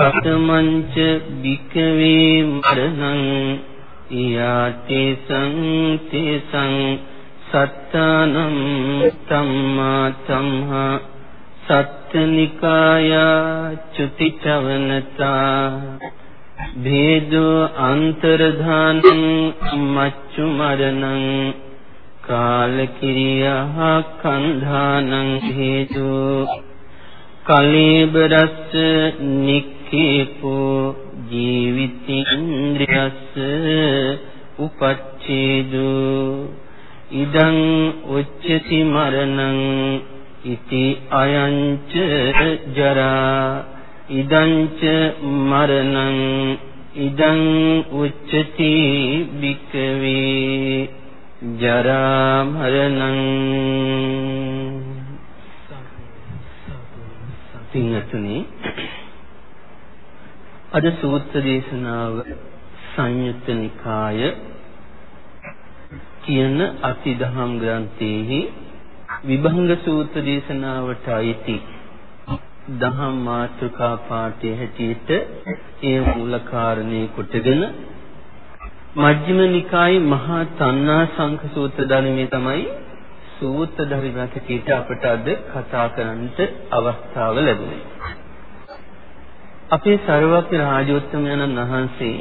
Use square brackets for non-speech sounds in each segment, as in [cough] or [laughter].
කතමංච විකවේ මරණං යාති සංතේසං සත්තානං ධම්මා සම්හා සත්තනිකාය චුතිචවනතා භේදෝ අන්තර්ධානං මච්චු මරණං කාලකිරියා කන්ධානං හේතු කලීබරස්ස නික්කේපෝ ජීවිතින්ද්‍රියස්ස උපච්ඡේදු ඉදං උච්චති මරණං ඉති අයංච ජරා ඉදංච මරණං ඉදං උච්චති බික්කවේ ජරා මරණං පින්තුනි අද සූත්‍ර දේශනාව සංයුත්ත නිකාය කියන අතිදහම් ග්‍රන්ථයේහි විභංග සූත්‍ර දේශනාවට අයිති දහම් මාතෘකා පාඨයේ හැටියට ඒ මූල කාරණේ කොටගෙන මජ්ක්‍ධිම නිකායේ මහා තණ්හා සංඛ සූත්‍ර ධර්මයේ තමයි සූත්‍ර ධර්මයකට අපට අද කතා කරන්නට අවස්ථාව ලැබුණේ. අපේ සර්වඥ රාජෝත්තමයන්න් වහන්සේ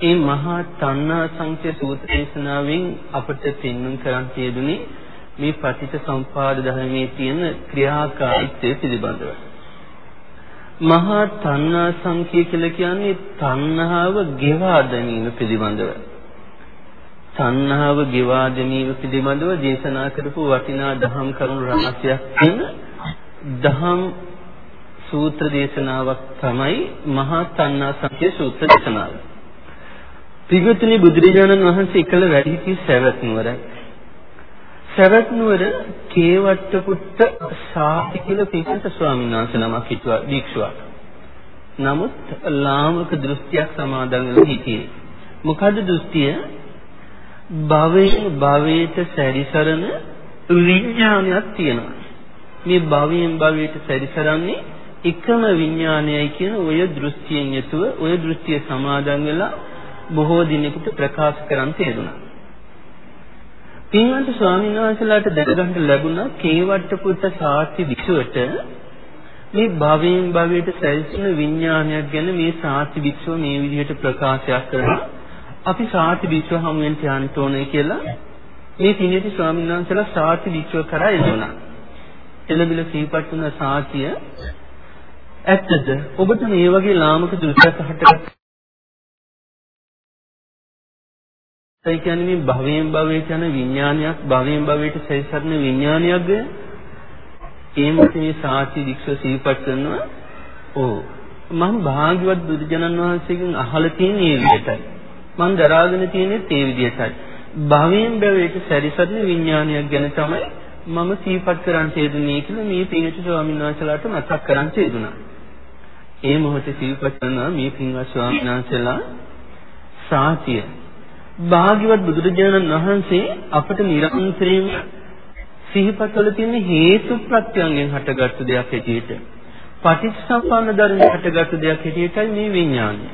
මේ මහා තණ්හා සංඛ්‍ය සූත්‍ර දේශනාවෙන් අපට පෙන්වන්න කරන් තියදුනේ මේ පටිච්ච සම්පාද ධර්මයේ තියෙන ක්‍රියාකාරීත්වය පිළිබඳව. මහා තණ්හා සංඛ්‍ය කියලා කියන්නේ තණ්හාව ගෙවා දැමීම පිළිබඳව. තණ්හාව ගෙවා දැමීම පිළිබඳව දේශනා කරපු වටිනා දහම් කරුණු රාශියක් තියෙන දහම් සූත්‍ර දේශනාවක් තමයි මහා තණ්හා සංඛ්‍ය සූත්‍ර දේශනාව. පිගුතුනි බුදුරජාණන් වහන්සේ එකල වැඩි සිටි සවැත් නුවරයි. සවැත් නුවර කේවට්ට පුත්ත සාති කියලා පිටත ස්වාමීන් වහන්සේ නමක් හිටුවා භික්ෂුවක්. නමුත් ලාමක දෘෂ්ටියක් සමාදන් වෙලා හිටියේ. මොකද දෘෂ්ටිය? භවයෙන් භවයට සැරිසරන විඥානයක් තියෙනවා. මේ භවයෙන් භවයට සැරිසරන්නේ එකම විඥානයයි කියන ඔය දෘෂ්ටියෙන් යුතුව ඔය දෘෂ්ටිය සමාදන් වෙලා බොහෝ දිනෙකට ප්‍රකාශ කරන් තේරුණා. පින්වන්ත ස්වාමීන් වහන්සේලාට දැනගන්න ලැබුණා කේවට්ට පුත්ත සාති විසුවට මේ භවයෙන් භවයට සැරිසෙන විඥානයක් ගැන මේ සාති වික්ෂුව මේ විදිහට ප්‍රකාශයක් කරනවා. අපි සාති වික්ෂුව හමුවෙන් යන්න ඕනේ කියලා මේ පිණිති ස්වාමීන් වහන්සේලා සාති වික්ෂුව කරා එළුණා. එළබිල සීපත් වුණ සාතිය ඇත්තද? ඔබට මේ වගේ ලාමක දෘෂ්ටියක් හටගත්තා ඒ කියන්නේ මේ භවයෙන් භවයට යන විඥානයක් භවයෙන් භවයට සැරිසරන විඥානයක්ද? ඒ මොකේ සාචි වික්ෂ සිහිපත් කරනවා. ඕ මම භාග්‍යවත් බුදුජනන් වහන්සේගෙන් අහලා තියෙන මේ විදිහටයි. මම දරාගෙන තියෙන්නේ ඒ විදිහටයි. භවයෙන් භවයට සැරිසරන විඥානයක් ගැන තමයි මම සිහිපත් කරන් තේදුනේ කියලා මේ පින්විත ස්වාමීන් වහන්සේලාට මතක් කරන් තේදුනා ඒ මොහොතේ සිහිපත් කරනවා මේ පින්වත් ස්වාමීන් වහන්සේලා සාතිය භාග්‍යවත් බුදුරජාණන් වහන්සේ අපට නිරන්තරයෙන් සිහිපත්වල තියෙන හේතු ප්‍රත්‍යයෙන් හටගත්තු දෙයක් හැටියට පටිච්චසමුප්පාද ධර්මයෙන් හටගත්තු දෙයක් හැටියටයි මේ විඥානය.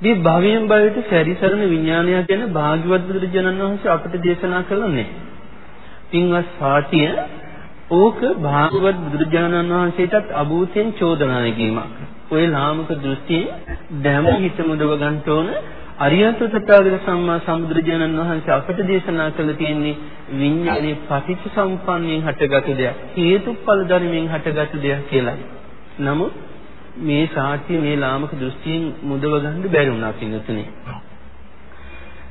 මේ භවයෙන් භවයට සැරිසරන විඥානය ගැන භාග්‍යවත් බුදුරජාණන් වහන්සේ අපට දේශනා කළන්නේ. පින්වත් සාතිය ඕක භාගවත් බුදුරජාණන් වහන්සේටත් අභූතෙන් චෝදනා නැගීමක්. ඔය ලාමක දෘෂ්ටියේ දැම හිත මුදව ගන්න ඕන අරියත් තථාගත සම්මා සම්බුදුරජාණන් වහන්සේ අපට දේශනා කළ තියෙන්නේ විඤ්ඤාණය පටිච්ච සම්පන්නයෙන් හටගත් දෙයක් හේතුඵල ධර්මයෙන් හටගත් දෙයක් කියලා. නමුත් මේ සාක්ෂි මේ ලාමක දෘෂ්ටියෙන් මුදව ගන්න බැරි වුණා පින්තුනේ.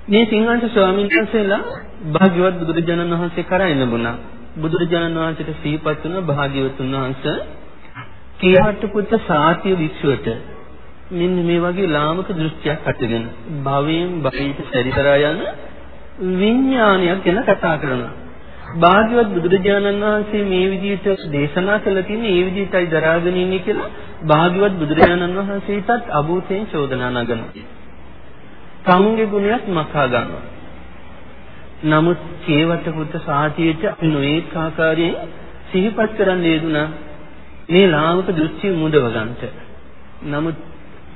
මේ සිංහාන්ත ස්වාමීන් වහන්සේලා භාග්‍යවත් බුදුරජාණන් වහන්සේ කරා එළඹුණා. බුදුරජාණන් වහන්සේට සිහිපත් වුණ භාග්‍යවතුන් වහන්සේ කීහට්ට පුත්ත සාතිය වික්ෂුවට මෙන්න මේ වගේ ලාමක දෘෂ්ටියක් අටගෙන භවයෙන් භවයට සැරිසරා යන විඥානයක් ගැන කතා කරනවා. භාග්‍යවත් බුදුරජාණන් වහන්සේ මේ විදිහට දේශනා කළ තියෙන ඒ විදිහටයි දරාගෙන ඉන්නේ කියලා භාග්‍යවත් බුදුරජාණන් වහන්සේටත් අභූතයෙන් චෝදනා නගනවා. තමුන්ගේ ගුණයක් මකා ගන්නවා. නමුත් කේවට පුත් සාතියට නොඒක ආකාරයෙන් සිහිපත් කරන්න යෙදුනා මේ ලාමක දෘෂ්ටි මුදව ගන්නට. නමුත්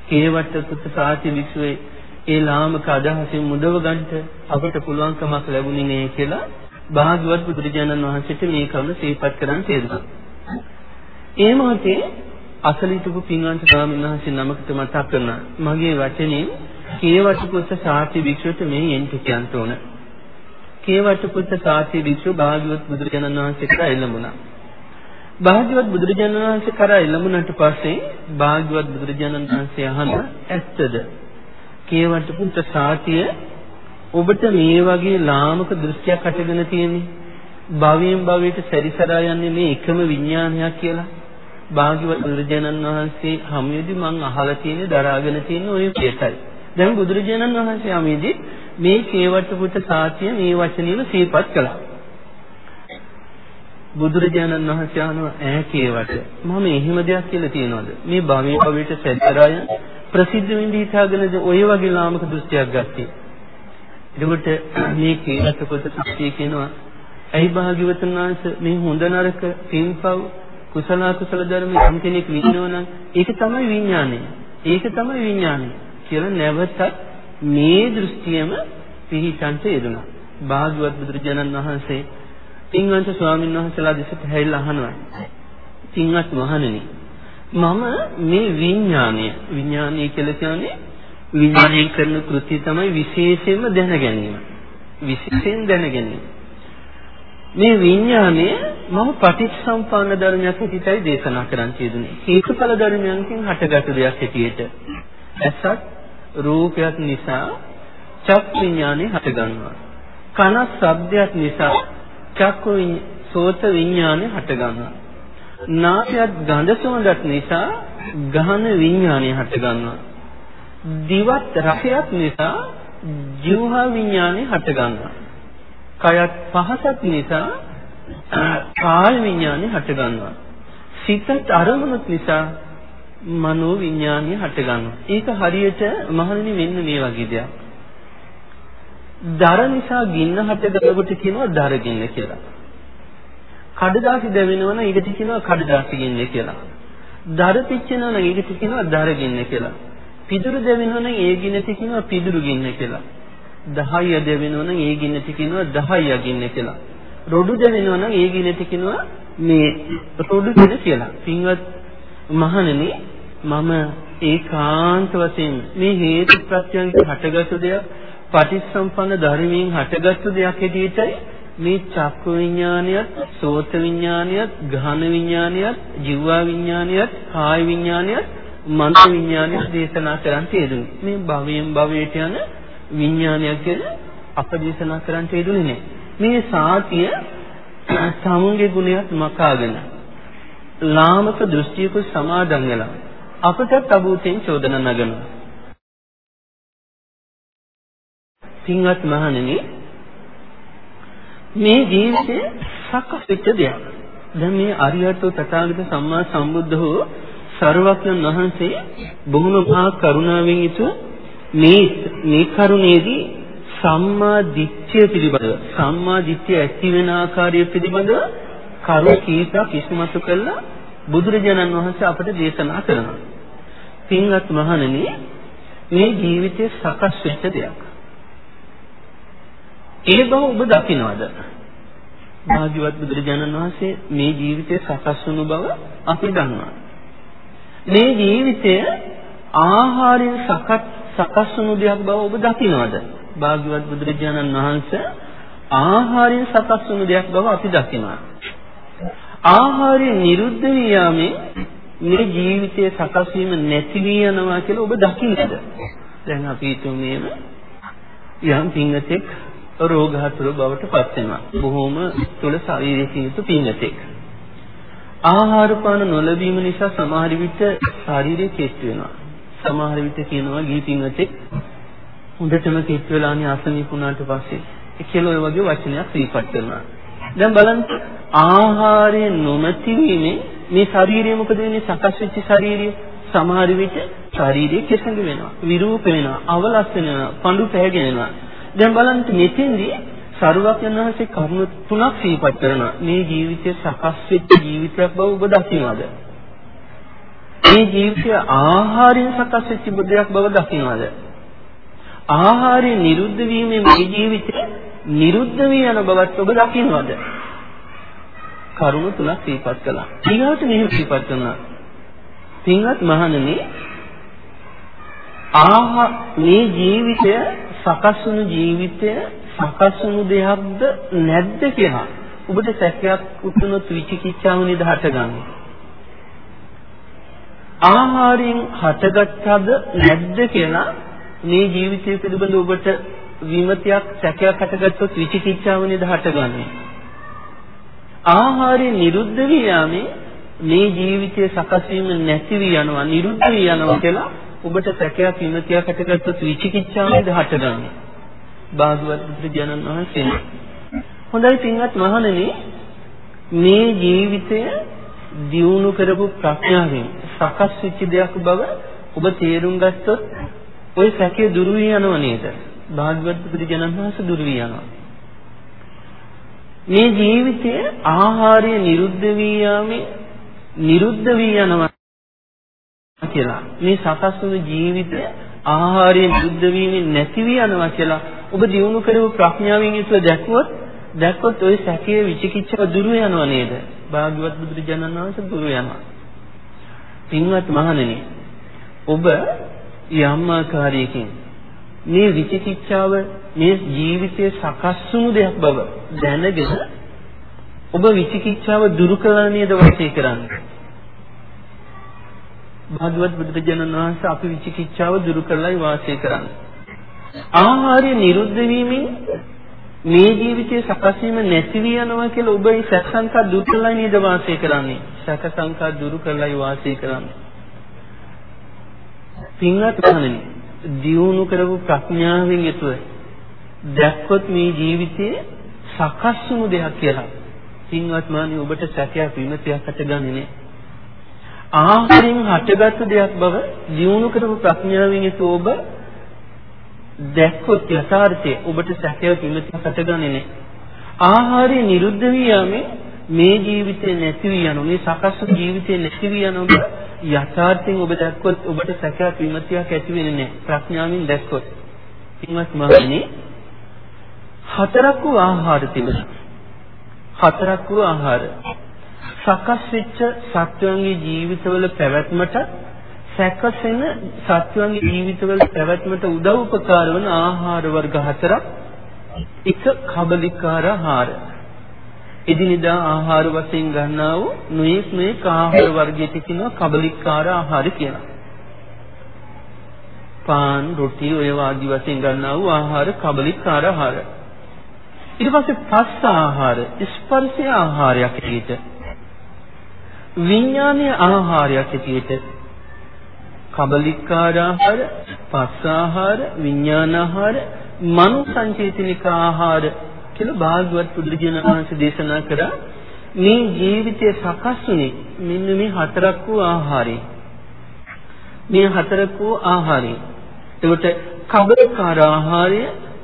කේවට පුත් සාති විශ්වයේ ඒ ලාමක අදහසින් මුදව ගන්නට අපට පුළුවන්කමක් ලැබුණේ නෑ කියලා භාග්‍යවත් බුදුරජාණන් වහන්සේට මේ කරුණ සිහිපත් කරන්න තේරුණා. ඒ මොහොතේ අසලිතපු පින්වන්ත ස්වාමීන් වහන්සේ නමකට මතක් කරනවා මගේ වචනේ කේවටපුත්ත සාති භික්ෂුවට මේ එන්ට කියන්න ඕන. කේවටපුත්ත සාති භික්ෂුව භාග්‍යවත් බුදුරජාණන් වහන්සේ කරා එළඹුණා. භාග්‍යවත් බුදුරජාණන් වහන්සේ කරා එළඹුණාට පස්සේ භාග්‍යවත් බුදුරජාණන් වහන්සේ අහන ඇත්තද? කේවටපුත්ත සාතිය ඔබට මේ වගේ ලාමක දෘෂ්ටියක් අටගෙන තියෙන්නේ? භවයෙන් භවයට සැරිසරා යන්නේ මේ එකම විඥානයක් කියලා? භාග්‍යවත් බුදුරජාණන් වහන්සේ හැමෙදි මං අහලා තියෙන්නේ දරාගෙන තියෙන ওই පිටයි දැන් බුදුරජාණන් වහන්සේ හැමෙදි මේ කේවට පුත සාතිය මේ වචනීය සිහිපත් කළා. බුදුරජාණන් වහන්සේ අහනවා ඈ කේවට මම එහෙම දෙයක් කියලා තියනවාද? මේ භවයෙන් භවයට සැරිසරා යන ප්‍රසිද්ධ වෙන්න හිතාගෙනද ඔය වගේ ලාමක දෘෂ්ටියක් ගත්තේ? එතකොට මේ කීලක පොත සත්‍ය කියනවා ඇයි භාග්‍යවතුන් වහන්සේ මේ හොඳ නරක පින්පව් කුසල කුසල ධර්ම යම් කෙනෙක් විඳිනවා ඒක තමයි විඥානය. ඒක තමයි විඥානය. කියලා නැවතත් මේ දෘෂ්ටියම පිහිටන්ට යෙදුණා. භාග්‍යවත් බුදුරජාණන් වහන්සේ පින්වන්ත ස්වාමීන් වහන්සේලා දෙසට හැරිලා අහනවා. පින්වත් මහණෙනි මම මේ විඥානය විඥානය කියලා කියන්නේ විඥාණයෙන් කරන කෘත්‍ය තමයි විශේෂයෙන්ම දැන ගැනීම. විශේෂයෙන් දැන ගැනීම. මේ විඥාණය මම පටිච්චසම්පන්න ධර්මයක් හැටියටයි දේශනා කරන්න කියදුනේ. හේතුඵල ධර්මයන්ගෙන් හටගත් දෙයක් හැටියට. ඇසත් රූපයක් නිසා චක් විඥානය හටගන්නවා. කන ශබ්දයක් නිසා චක්කු සෝත විඥානය හටගන්නවා. නාසයත් ගඳ සුවඳක් නිසා ගහන විඥානය හටගන්නවා. දිවත් රසයක් නිසා ජීවහා විඥානේ හට ගන්නවා. කයත් පහසක් නිසා කාය විඥානේ හට ගන්නවා. සිතත් අරමුණක් නිසා මනෝ විඥානේ හට ගන්නවා. ඒක හරියට මහණෙනි මෙන්න මේ වගේ දෙයක්. දර නිසා ගින්න හට ගන්නකොට කියනවා දර ගින්න කියලා. කඩදාසි දැවෙනවා නම් ඊට කියනවා කඩදාසි ගින්න කියලා. දර පිච්චෙනවා නම් ඊට කියනවා දර ගින්න කියලා. පිදුරු දෙවෙනවා නම් ඒ ගින්නට කියනවා පිදුරු ගින්න කියලා. දහය දෙවෙනවා නම් ඒ ගින්නට කියනවා දහය ගින්න කියලා. රොඩු දෙවෙනවා නම් ඒ ගින්නට කියනවා මේ රොඩු ගින්න කියලා. පින්වත් මහණෙනි මම ඒකාන්ත වශයෙන් මේ හේතු ප්‍රත්‍යයන් හටගත් දෙයක් පටිච්චසම්පන්න ධර්මයෙන් හටගත් දෙයක් හැටියටයි මේ චක්කු විඥානියත් සෝත විඥානියත් ගහන විඥානියත් ජීවා විඥානියත් කාය විඥානියත් මනස විඥානය දේශනා කරන්න යෙදුනේ. මේ භවයෙන් භවයට යන විඥානයක් ගැන අප දේශනා කරන්න යෙදුනේ නෑ. මේ සාතිය සමුන්ගේ ගුණයක් මකාගෙන ලාමක දෘෂ්ටියක සමාදන් වෙලා අපටත් අභූතෙන් චෝදනා නගනවා. පින්වත් මහණෙනි මේ ජීවිතය සකස් වෙච්ච දෙයක්. දැන් මේ අරියත් තථාගත සම්මා සම්බුද්ධෝ සර්වඥන් වහන්සේ බොහොම මහා කරුණාවෙන් යුතුව මේ මේ කරුණේදී සම්මා දිට්ඨිය පිළිබඳව සම්මා දිට්ඨිය ඇති වෙන ආකාරය පිළිබඳව කරුණ කීපයක් ඉස්මතු කළා බුදුරජාණන් වහන්සේ අපට දේශනා කරනවා. පින්වත් මහණෙනි මේ ජීවිතය සකස් වෙච්ච දෙයක්. ඒ බව ඔබ දකිනවද? භාග්‍යවත් බුදුරජාණන් වහන්සේ මේ ජීවිතය සකස් වුණු බව අපි දන්නවා. මේ ජීවිතය ආහාරයෙන් සකස් සකස් වුණු දෙයක් බව ඔබ දකිනවද? භාග්‍යවත් බුදුරජාණන් වහන්සේ ආහාරයෙන් සකස් වුණු දෙයක් බව අපි දකිනවා. ආහාරයෙන් නිරුද්ධ වියාමේ මේ ජීවිතයේ සකස් වීම නැති වී යනවා කියලා ඔබ දකින්නද? දැන් අපි හිතුමේම යම් පිංගතෙක් රෝගහතුරු බවට පත් වෙනවා. බොහොම තුල ශාරීරික යුතු පිංගතෙක්. ආහාර පාන නොලැබීම නිසා සමහර විට ශරීරය කෙස්ට් වෙනවා. සමහර විට කියනවා ගීතිංගතේ හොඳටම කිච් වෙලානේ අසනීප වුණාට පස්සේ ඒ කියලා ඔය වගේ වචනයක් සිහිපත් කරනවා. දැන් බලන්න. ආහාරය නොමැති වීමෙන් මේ ශරීරය මොකද වෙන්නේ? සකස් වෙච්ච ශරීරය සමහර විට ශරීරය කෙසඟ වෙනවා විරූප වෙනවා අවලස් වෙනවා පඳු පැහැගෙනවා දැන් බලන්න මෙතෙන්දී සරුවක්යන් වහන්සේ කරුණු තුනක් සිහිපත් කරනවා. මේ ජීවිතය සකස් වෙච්ච ජීවිතයක් බව ඔබ දකින්නවද මේ ජීවිතය ආහාරයෙන් සකස් වෙච්ච දෙයක් බව දකින්නවද ආහාරය නිරුද්ධ වීමෙන් මේ ජීවිතය නිරුද්ධ වී යන බවත් ඔබ දකින්නවද? කරුණු තුනක් සිහිපත් කළා. ඊගාට මෙහෙම සිහිපත් කරනවා. පින්වත් මහණනි ආහා මේ ජීවිතය සකස් වුණු ජීවිතය සකස් වුණු දෙයක්ද නැද්ද කියලා ඔබට සැකයක් උතුනොත් විචිකිච්ඡාව නිදහට ගන්න. ආහාරයෙන් හටගත්තද නැද්ද කියලා මේ ජීවිතය පිළිබඳ ඔබට විමතියක් සැකයක් හටගත්තොත් විචිකිච්ඡාව නිදහට ගන්න. ආහාරය නිරුද්ධ වී යාමේ මේ ජීවිතය සකස් වීම නැති වී යනවා නිරුද්ධ වී යනවා කියලා ඔබට සැකයක් විමතියක් හටගත්තොත් විචිකිච්ඡාවද හටගන්නේ. භාගවත් බුදුජනන් වහන්සේ. හොඳයි පින්වත් මහණෙනි මේ ජීවිතය දියුණු කරපු ප්‍රඥාවෙන් සකස් වෙච්ච දෙයක් බව ඔබ තේරුම් ගත්තොත් ওই සැකය දුරු වී යනව නේද? භාගවත් බුදුජනන් වහන්සේ දුරු වී යනවා. මේ ජීවිතයේ ආහාරය නිරුද්ධ වී යාමේ නිරුද්ධ වී යනවා කියලා. මේ සකස් වූ ජීවිතය ආහාරයෙන් බුද්ධ වීමෙන් නැති වී යනවා කියලා ඔබ දිනු කරපු ප්‍රඥාවෙන් යුතුව දැක්වොත් දැක්කොත් ওই සැකයේ විචිකිච්ඡාව දුරු වෙනව නේද? භාග්‍යවත් බුදුරජාණන් වහන්සේ දුරු යනවා. පින්වත් මහණෙනි ඔබ යම් ආකාරයකින් මේ විචිකිච්ඡාව මේ ජීවිතයේ සකස් වුණු දෙයක් බව දැනගෙන ඔබ විචිකිච්ඡාව දුරු කළා නේද වාසය කරන්නේ? භාගවත් බුදුරජාණන් වහන්සේ අපි විචිකිච්ඡාව දුරු කරලායි වාසය කරන්නේ. ආහාරය නිරුද්ධ වීමෙන් මේ ජීවිතයේ සකස් වීම නැති වී යනවා කියලා ඔබ ඒ සැක සංකා දුරු කරලා නේද වාසය කරන්නේ? සැක සංකා දුරු කරලායි වාසය කරන්නේ. පින්වත් මහණෙනි, දියුණු කරපු ප්‍රඥාවෙන් යුතුව දැක්කොත් මේ ජීවිතයේ සකස් වුණු දෙයක් කියලා. පින්වත් මහණෙනි ඔබට සැකයක් විමතියක් හටගන්නේ නැහැ. ආහාරයෙන් හටගත් දෙයක් බව දියුණු කරපු ප්‍රඥාවෙන් යුතු ඔබ දැක්කොත් යථාර්ථය ඔබට සැකය පිළිතුරක් හටගන්නේ නැහැ. ආහාරය නිරුද්ධ වී යන්නේ මේ ජීවිතේ නැති වී යන මේ සකස් ජීවිතේ නැති වී යන ඔබ යථාර්ථයෙන් ඔබ දැක්කොත් ඔබට සැකයක් විමතියක් ඇති වෙන්නේ නැහැ. ප්‍රඥාවෙන් දැක්කොත්. ඉන්වත් මහණෙනි හතරක් වූ ආහාර තිබෙනවා. හතරක් වූ ආහාර සකස් වෙච්ච සත්වයන්ගේ ජීවිතවල පැවැත්මට සැකසෙන සත්වයන්ගේ ජීවිතවල පැවැත්මට උදව් උපකාර වන ආහාර වර්ග හතරක් එක කබලිකාර ආහාර එදිනෙදා ආහාර වශයෙන් ගන්නා වූ නොයෙක් නොයෙක් ආහාර වර්ගයට කියනවා කබලිකාර ආහාර කියලා. පාන් රොටි ඔය ආදි වශයෙන් ගන්නා වූ ආහාර කබලිකාර ආහාර. ඊට පස්සේ පස්ස ආහාර ස්පර්ශ ආහාරයක් විදිහට විඥානීය ආහාරයක් ඇටියට කබලිකාර ආහාර, පස්ස ආහාර, විඥාන ආහාර, මනෝ සංචේතනික ආහාර කියලා භාගවත් බුදුරජාණන් වහන්සේ දේශනා කරා මේ ජීවිතය සකස් වුනේ මෙන්න මේ හතරක් වූ ආහාරයෙන්. මේ හතරක් වූ ආහාරය. එතකොට කබලිකාර ආහාරය,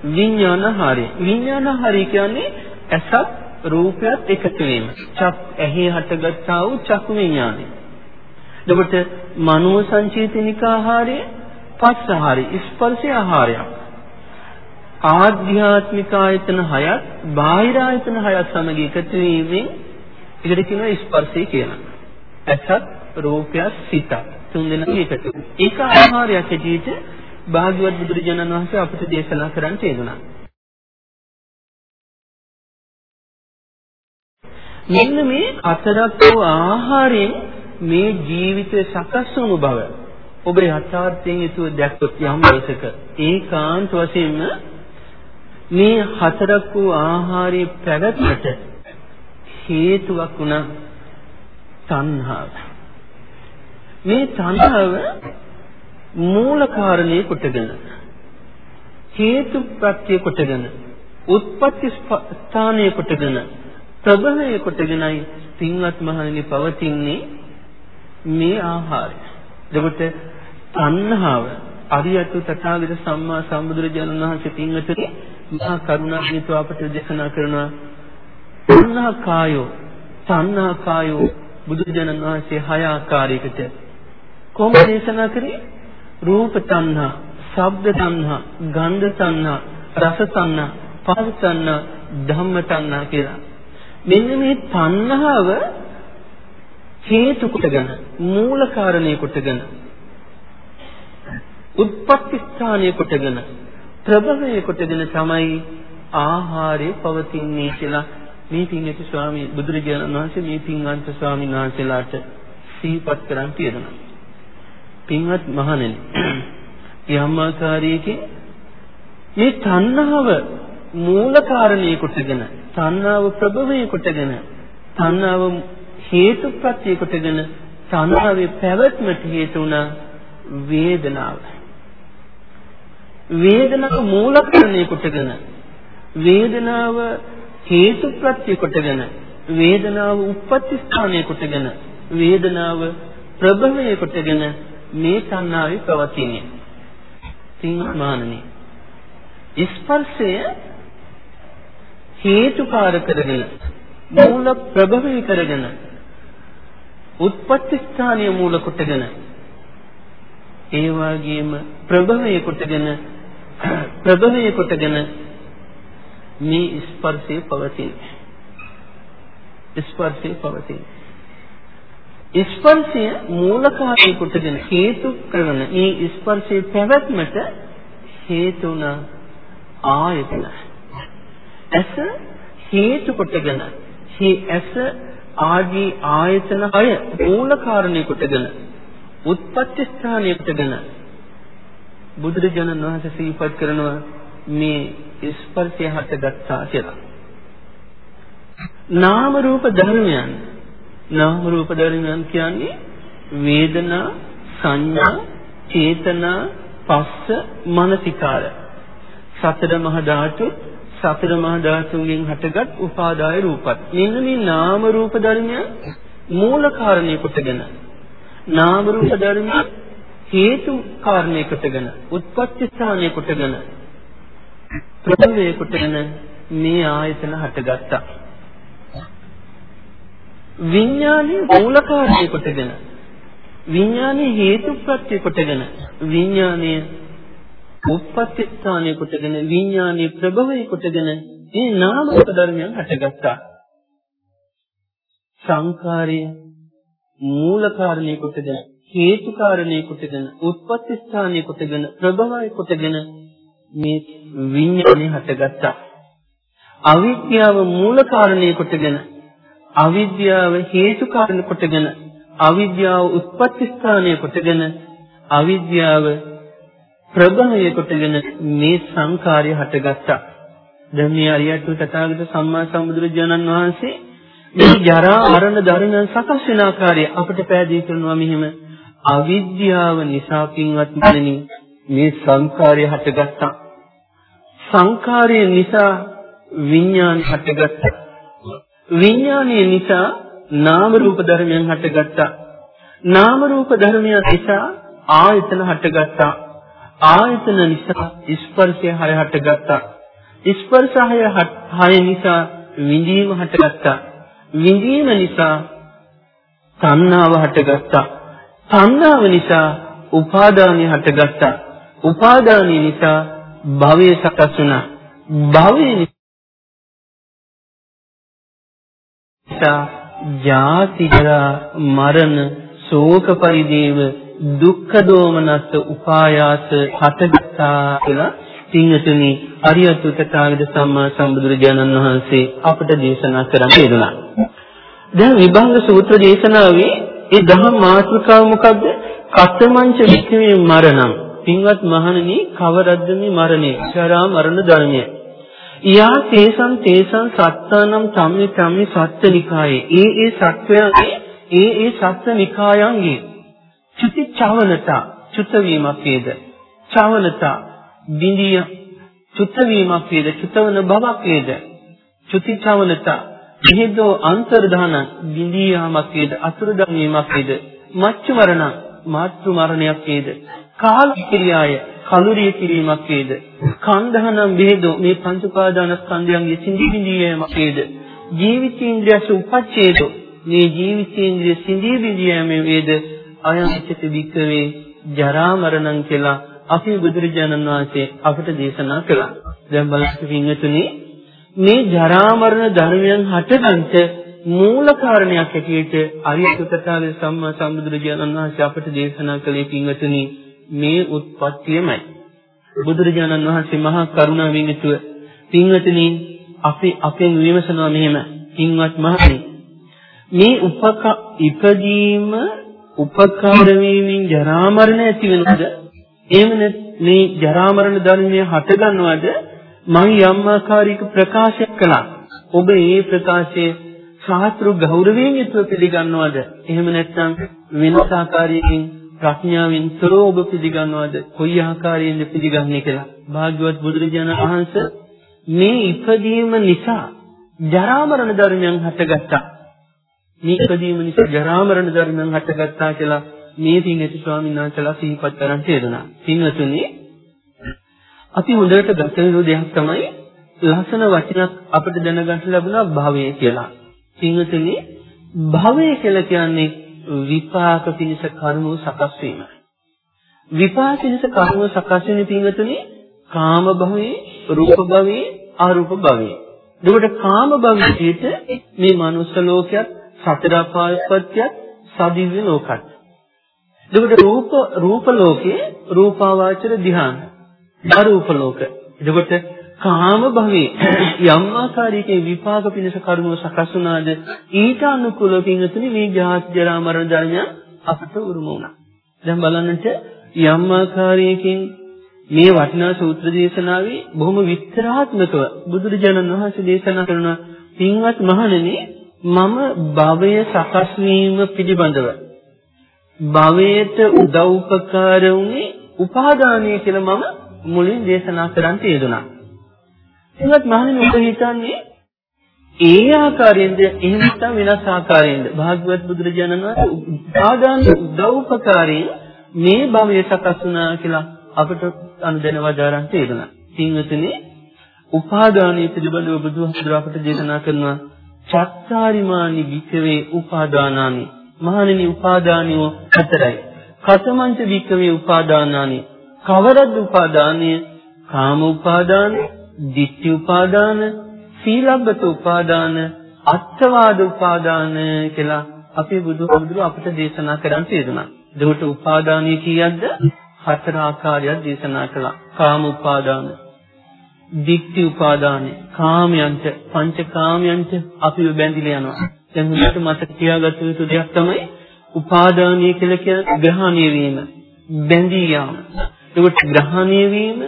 විඥාන ආහාරය. විඥාන ආහාරය කියන්නේ ඇසත් රූපයත් එකතු වීම. චක් ඇහි හටගත්තා වූ චක්කු විඥානය. එතකොට මනෝ සංචේතනික ආහාරය පස්ස ආහාරය ස්පර්ශ ආහාරයක්. ආධ්‍යාත්මික ආයතන හයත් බාහිර ආයතන හයත් සමග එකතු වීමෙන් ඒකට කියනවා ස්පර්ශය කියලා. ඇසත් රූපයත් සිතත් තුන් දෙනා එකතු. ඒක ආහාරයක් හැටියට භාග්‍යවත් බුදුරජාණන් වහන්සේ අපිට දේශනා කරන්න තියෙනවා. මෙන්න මේ හතරක් වූ ආහාරයෙන් මේ ජීවිතය සකස් වුණු බව ඔබ යථාර්ථයෙන් යුතුව දැක්කොත් යම් දවසක ඒකාන්ත වශයෙන්ම මේ හතරක් වූ ආහාරයේ පැවැත්මට හේතුවක් වුණා තණ්හාව. මේ තණ්හාව මූල කාරණේ කොටගෙන හේතු ප්‍රත්‍ය කොටගෙන උත්පත්ති ස්ථානයේ කොටගෙන ප්‍රබලයේ කොටගෙනයි පින්වත් මහණෙනි පවතින්නේ මේ ආහාරය. එතකොට තණ්හාව අරියතු තථාගත සම්මා සම්බුදුරජාණන් වහන්සේ පින්වතුනි මහා කරුණාවෙන් අපට දේශනා කරනවා තණ්හා කායෝ තණ්හා කායෝ බුදුරජාණන් වහන්සේ හය ආකාරයකට කොහොමද දේශනා කරේ රූප තණ්හා, ශබ්ද තණ්හා, ගන්ධ තණ්හා, රස තණ්හා, පහස තණ්හා, ධම්ම තණ්හා කියලා. මෙන්න මේ තණ්හාව හේතු කොටගෙන මූල කාරණේ කොටගෙන උත්පත්ති ස්ථානයේ කොටගෙන ප්‍රභවයේ කොටගෙන තමයි ආහාරය පවතින්නේ කියලා මේ පින්විත ස්වාමී බුදුරජාණන් වහන්සේ මේ පින්වන්ත ස්වාමීන් වහන්සේලාට සිහිපත් කරන් තියෙනවා. පින්වත් මහණෙනි යම් ආකාරයකින් මේ තණ්හාව මූල කාරණේ කොටගෙන තණ්හාව ප්‍රභවයේ කොටගෙන තණ්හාව හේතුප්‍රත්‍ය කොටගෙන තණ්හාවේ පැවැත්මට හේතු වුණ වේදනාව වේදනාව මූල කාරණේ කොටගෙන වේදනාව හේතුප්‍රත්‍ය කොටගෙන වේදනාව උප්පත්ති ස්ථානයේ කොටගෙන වේදනාව ප්‍රභවයේ කොටගෙන මේ තණ්හාවේ පවතින්නේ. තින්මානනේ. ස්පර්ශය හේතුකාර කරගෙන මූල ප්‍රභවය කරගෙන උත්පත්ති ස්ථානීය මූල කොටගෙන ඒ වගේම ප්‍රභවය කොටගෙන ප්‍රභවය කොටගෙන මේ ස්පර්ශය පවතින ස්පර්ශය පවතින ස්පර්ශය මූලකාරී කොටගෙන හේතු කරන මේ ස්පර්ශයේ පැවැත්මට හේතු වන ආයතන. ඇස හේතු කොටගෙන හේ ඇස ආදී ආයතන හය මූලකාරණේ කොටගෙන උත්පත්ති ස්ථානයේ කොටගෙන බුදුරජාණන් වහන්සේ සිහිපත් කරනවා මේ ස්පර්ශය හටගත්තා කියලා. නාම රූප ධර්මයන්. නාම රූප ධර්මයන් කියන්නේ වේදනා සංඥා චේතනා පස්ස මනසිකාර. සතර මහා ධාතු සතර මහා ධාතුන්ගෙන් හටගත් උපාදාය රූපත්. මෙන්න මේ නාම රූප ධර්මයන් මූල කාරණේ කොටගෙන නාම රූප ධර්මයන් හේතු කාරණේ කොටගෙන උත්පත්ති ස්ථානයේ කොටගෙන ප්‍රභවයේ කොටගෙන මේ ආයතන හටගත්තා. විඥානයේ මූලකාරණය කොටගෙන විඥානයේ හේතුප්‍රත්‍ය කොටගෙන විඥානයේ උප්පත්ති ස්ථානය කොටගෙන විඥානයේ ප්‍රභවය කොටගෙන මේ නාම රූප ධර්මයන් හටගත්තා. සංකාරය මූලකාරණය කොටගෙන හේතුකාරණය කොටගෙන උත්පත්ති ස්ථානය කොටගෙන ප්‍රභවය කොටගෙන මේ විඥානය හටගත්තා අවිද්‍යාව මූලකාරණය කොටගෙන අවිද්‍යාව හේතු කාරණ කොටගෙන අවිද්‍යාව උත්පත්ති ස්ථානය කොටගෙන අවිද්‍යාව ප්‍රබලය කොටගෙන මේ සංකාරය හටගත්තා. දැන් මේ අරියත් තථාගත සම්මා සම්බුදුරජාණන් වහන්සේ මේ ජරා මරණ ධර්මයන් සකස් වෙන ආකාරය අපට පැහැදිලි කරනවා මෙහිම අවිද්‍යාව නිසා පින්වත් මනනි මේ සංකාරය හටගත්තා. සංකාරය නිසා විඥාන හටගත්තා. විඥානය නිසා නාම රූප ධර්මයන් හටගත්තා. නාම රූප ධර්මයන් නිසා ආයතන හටගත්තා. ආයතන නිසා ස්පර්ශය හය හටගත්තා. ස්පර්ශය හය නිසා විඳීම හටගත්තා. විඳීම නිසා තණ්හාව හටගත්තා. තණ්හාව නිසා උපාදානිය හටගත්තා. උපාදානිය නිසා භවය සකස් වුණා. භවය නිසා ජාති ජරා මරණ ශෝක පරිදේව දුක්ඛ දෝමනස්ස උපායාස හටගත්තා කියලා පින්තුනි අරියත් උතකාගද සම්මා සම්බුදුරජාණන් වහන්සේ අපට දේශනා කරන් දෙන්නා. දැන් විභංග සූත්‍ර දේශනාවේ ඒ දහම් මාතෘකාව මොකද්ද? කතමංච වික්‍රමේ මරණං. පින්වත් මහණෙනි කවරද්ද මේ මරණය? ජරා මරණ ධර්මය. යා තේසං තේසං සත්තානම් සම්මි සම්මි සත්ත්‍නිකායේ ඒ ඒ සත්වයන්ගේ ඒ ඒ සත්ත්‍නිකායන්ගේ චුති චවනත චුත වීමක් වේද? චවලතා බිඳිය චුත වීමක් වේද? චුතවන බවක් වේද? චුති චවලතා මෙහෙදෝ අන්තර්ධාන බිඳී යාමක් වේද? අතුරුදන් වීමක් වේද? මච්චු මරණ මාතෘ මරණයක් වේද? කාල ක්‍රියාය කලුරිය කිරීමක් වේද? කන්දහනම් බෙහෙදෝ මේ පංච උපාදානස්කන්ධයන්ගේ සිඳි බිඳී යෑමක් වේද? ජීවිතේන්ද්‍රයස උපච්ඡේදෝ මේ ජීවිතේන්ද්‍රය සිඳී බිඳී යෑම වේද? අයංචිත වික්‍රේ ජරා මරණං කියලා අපේ බුදුරජාණන් වහන්සේ අපට දේශනා කළා. දැන් බලන්න පින්වතුනි මේ ජරා මරණ ධර්මයන් හටගන්ට මූල කාරණයක් ඇටියට අරියත් කතාවේ සම්මා සම්බුදුරජාණන් වහන්සේ අපට දේශනා කළේ පින්වතුනි මේ උත්පත්තියමයි. බුදුරජාණන් වහන්සේ මහා කරුණාවෙන් යුතුව පින්වතුනි අපි අපෙන් විමසනවා මෙහෙම පින්වත් මහණනි මේ උපක ඉපදීම උපකාර වීමෙන් ජරා මරණ ඇති වෙනවද? එහෙම මේ ජරා මරණ ධර්මය හට ගන්නවද? මම යම් ආකාරයක ප්‍රකාශයක් කළා. ඔබ ඒ ප්‍රකාශයේ ශාස්ත්‍ර ගෞරවයෙන් යුතුව පිළිගන්නවද? එහෙම නැත්නම් වෙනස් ආකාරයකින් ප්‍රඥාවෙන් තොරව ඔබ පිළිගන්නවද? කොයි ආකාරයෙන්ද පිළිගන්නේ කියලා. භාග්‍යවත් බුදුරජාණන් වහන්සේ මේ ඉපදීම නිසා ජරා මරණ ධර්මයන් හටගත්තා. මේ ඉපදීම නිසා ජරා මරණ ධර්මයන් හටගත්තා කියලා මේ පින්ඇති ස්වාමීන් වහන්සේලා සිහිපත් කරන් තේරුණා. පින්වතුනි අපි හොඳට ගත යුතු දෙයක් තමයි ලස්සන වචනක් අපිට දැනගන්න ලැබුණා භවය කියලා. පින්වතුනි භවය කියලා කියන්නේ විපාක පිණිස කර්ම සකස් වීම. විපාක පිණිස කර්ම සකස් වෙන පින්වතුනි කාම භවයේ, රූප භවයේ, අරූප භවයේ. එතකොට කාම භවයට මේ මනුස්ස ලෝකයක් සතර අපායපත්‍යත් සදිව්‍ය ලෝකත්. එතකොට රූප රූප ලෝකේ රූපාවාචර ධ්‍යාන. අරූප ලෝක. එතකොට කාම භවයේ යම් ආකාරයකින් විපාක පිණිස කර්ම සකස් වුණාද ඊට අනුකූලව පින්තුනි මේ ජාති ජරා මරණ ධර්මය අපට උරුම වුණා. දැන් බලන්නට යම් ආකාරයකින් මේ වටිනා සූත්‍ර දේශනාවේ බොහොම විස්තරාත්මකව බුදුරජාණන් වහන්සේ දේශනා කරන පින්වත් මහණෙනි මම භවය සකස් වීම පිළිබඳව භවයට උදව් උපකාර වුණේ උපාදානය කියලා මම මුලින් දේශනා කරන්න යෙදුණා. එවත් මහණෙනි ඔබ හිතන්නේ ඒ ආකාරයෙන්ද? එහෙම නැත්නම් වෙනස් ආකාරයෙන්ද? භාග්‍යවත් බුදුරජාණන් වහන්සේ උපාදාන උදව් උපකාරයෙන් මේ භවය සකස් වුණා කියලා අපට අනුදැන වදාරන් තේරුණා. පින්වතුනි උපාදානයේ පිළිබඳව බුදුහාමුදුර අපට දේශනා කරනවා චත්තාරිමානි විකවේ උපාදානානි මහණෙනි උපාදානියෝ හතරයි. කතමංච විකවේ උපාදානානි. කවරද උපාදානිය කාම උපාදාන ditthi උපාදාන සීලබ්බත උපාදාන අත්වාද උපාදාන කියලා අපේ බුදුහාමුදුර අපට දේශනා කරන් තියෙනවා. එතකොට උපාදානිය කියද්ද හතර ආකාරයක් දේශනා කළා. කාම උපාදාන, දික්ටි උපාදානේ කාමයන්ට පංච කාමයන්ට අපිව බැඳිලා යනවා. දැන් හොඳට මතක තියාගත යුතු දෙයක් තමයි උපාදානීය කියලා කියන ග්‍රහණීය වීම, බැඳී යාම. ඒකට ග්‍රහණීය වීම,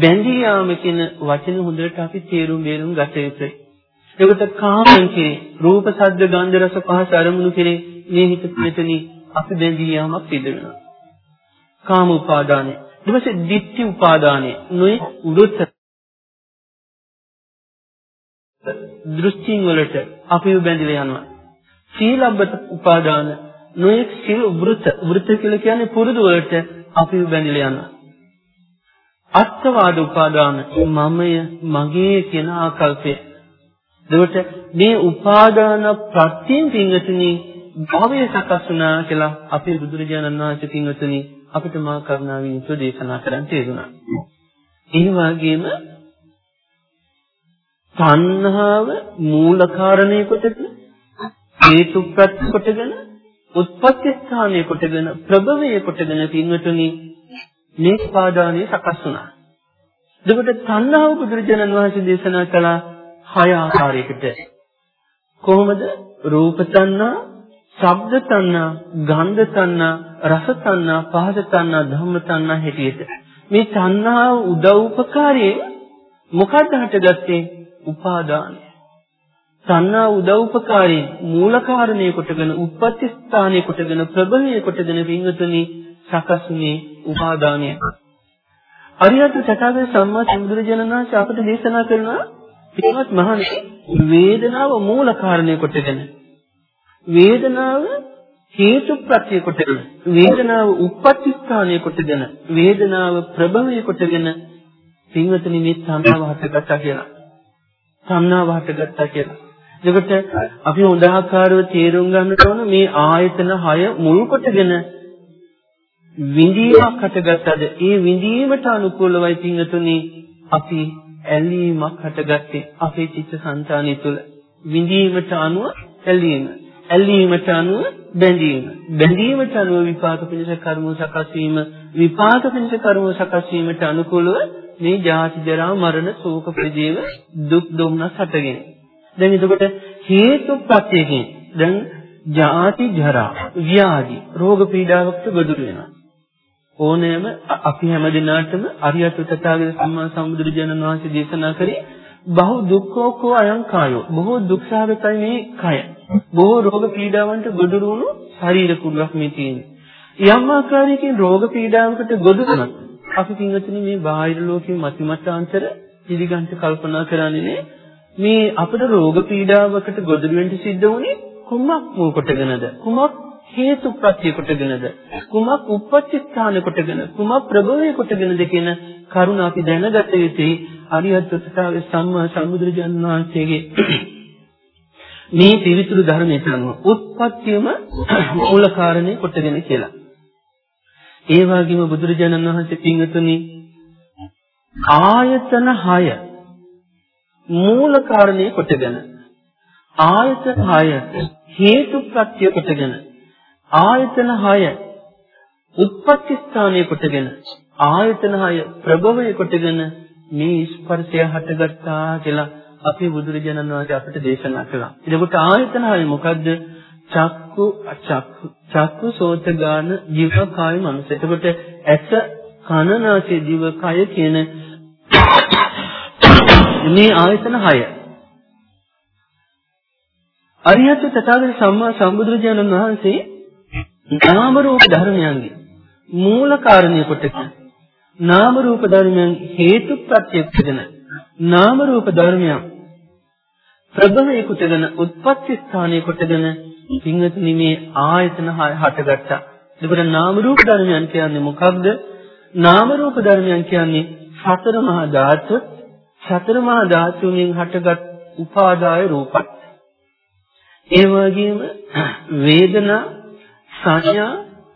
බැඳී යාම කියන වචන හොඳට අපි තේරුම් බේරුම් ගත යුතුයි. ඒකට කාමයන් කෙරේ රූප, ශබ්ද, ගන්ධ, රස, පහස අරමුණු කෙරේ මේ හිත මෙතනි අපි බැඳී යාමක් සිදු වෙනවා. කාම උපාදානය. ඊට පස්සේ ditthi උපාදානය. නොයේ උරුත් දෘෂ්ටින් වලට අපිව බැඳිලා යනවා. සීලබ්බත උපාදාන නොයෙක් සීල වෘත වෘත කියලා කියන්නේ පුරුදු වලට අපිව බැඳිලා යනවා. අත්වාද උපාදාන මමය මගේ කියන ආකල්පය. එතකොට මේ උපාදාන ප්‍රත්‍යයෙන් පින්වතුනි භවය සකස් වුණා කියලා අපේ බුදුරජාණන් වහන්සේ පින්වතුනි අපිට මා කරුණාවෙන් යුතුව දේශනා කරන්න තේරුණා. ඒ වගේම තණ්හාව මූල කාරණේ කොටගෙන හේතු ප්‍රත්‍ය කොටගෙන උත්පත්ති ස්ථානයේ කොටගෙන ප්‍රභවයේ කොටගෙන පින්වතුනි මේ පාදානිය සකස් වුණා. එතකොට තණ්හාව බුදුරජාණන් වහන්සේ දේශනා කළා හය ආකාරයකට. කොහොමද? රූප තණ්හා, ශබ්ද තණ්හා, ගන්ධ තණ්හා, රස තණ්හා, පහස තණ්හා, ධම්ම තණ්හා හැටියට. මේ තණ්හාව උදව් උපකාරයේ මොකද්ද හටගත්තේ? උපාදානය. තණ්හා උදව්පකාරී මූල කාරණේ කොටගෙන උප්පත්ති ස්ථානයේ කොටගෙන ප්‍රබලයේ කොටගෙන වින්තුනි සකස්ුනේ උපාදානය. අරියත් සත්‍යවේ සම්මා සම්බුදුරජාණන් වහන්සේ අපට දේශනා කරනවා පිටවත් මහණේ වේදනාව මූල කාරණේ කොටගෙන වේදනාව හේතු ප්‍රත්‍ය කොටගෙන වේදනාව උප්පත්ති ස්ථානයේ කොටගෙන වේදනාව ප්‍රභවයේ කොටගෙන සිංහතනි මේ සංනාව හටගත්තා කියලා. සංනාව හටගත්තා කියලා. එතකොට අපි උදාහරණව තේරුම් ගන්නට ඕන මේ ආයතන 6 මුල් කොටගෙන විඳීමක් හටගත්තද? ඒ විඳීමට අනුකූලවයි පින්තුනි අපි ඇලීමක් හටගත්තේ අපේ චිත්ත සංතානය තුළ. විඳීමට අනුව ඇලීම ඇලීමට අනුව බැඳීම. බැඳීමට අනුව විපාක පිණිස කර්ම සකස් වීම. විපාක පිණිස කර්ම සකස් වීමට අනුකූලව මේ ජාති ජරා මරණ ශෝක ප්‍රදේව දුක් දුම්නස් හටගෙන. දැන් එතකොට හේතු ප්‍රත්‍යයෙන් දැන් ජාති ජරා ව්‍යාධි රෝග පීඩාවකට ගොදුරු වෙනවා. ඕනෑම අපි හැම දිනාටම අරියත් තථාගත සම්මා සම්බුදුරජාණන් වහන්සේ දේශනා කරේ බහු දුක්ඛෝකෝ අයං කායෝ. බොහෝ දුක්සහගතයි මේ කය. බොහෝ රෝග පීඩාවන්ට ගොදුරු වුණු ශරීර කුඩක් මේ තියෙන්නේ. යම් ආකාරයකින් රෝග පීඩාවකට ගොදුරුනත් අපි පින්වතුනි මේ බාහිර ලෝකයේ මතිමතාන්තර පිළිගන්ට කල්පනා කරන්නේ මේ අපිට රෝග පීඩාවකට ගොදුරු වෙන්න සිද්ධ වුණේ කුමක් මුල් කොටගෙනද? කුමක් හේතු ප්‍රත්‍ය කොටගෙනද කුමක් උප්පත්ති ස්ථාන කොටගෙන කුමක් ප්‍රභවය කොටගෙනද කියන කරුණ අපි දැනගත යුතුයි අරියත් සත්‍යාවේ සම්මා සම්බුදුරජාණන් වහන්සේගේ [clears throat] මේ පිවිතුරු ධර්මයට අනුව උත්පත්තියම [clears throat] මූල කාරණේ කොටගෙන කියලා. ඒ වගේම බුදුරජාණන් වහන්සේ පින්වතුනි ආයතන 6 මූල කාරණේ කොටගෙන ආයතන 6 හේතු ප්‍රත්‍ය කොටගෙන ආයතන 6 උත්පත්ති ස්ථානයේ කොටගෙන ආයතන 6 ප්‍රභවයේ කොටගෙන මේ ස්පර්ශය හටගත්තා කියලා අපේ බුදුරජාණන් වහන්සේ අපිට දේශනා කළා. එතකොට ආයතන 6 මොකද්ද? චක්කු චක්කු චක්කු සෝත ගාන ජීව කාය මනස. එතකොට ඇස කන නාසය දිව කය කියන මේ ආයතන 6 අරියත් තථාගත සම්මා සම්බුදුරජාණන් වහන්සේ නාම රූප ධර්මයන්ගේ මූල කාරණය කොටගෙන නාම රූප ධර්මයන් හේතු ප්‍රත්‍යක්ෂගෙන නාම රූප ධර්මයන් ප්‍රබලයේ කොටගෙන උත්පත්ති ස්ථානයේ කොටගෙන පින්වතුනි මේ ආයතන හටගත්තා. එතකොට නාම රූප ධර්මයන් කියන්නේ මොකක්ද? නාම රූප ධර්මයන් කියන්නේ සතර මහා ධාතු සතර මහා ධාතුන්ගෙන් හටගත් උපාදාය රූපත්. ඒ වගේම වේදනා සංඥා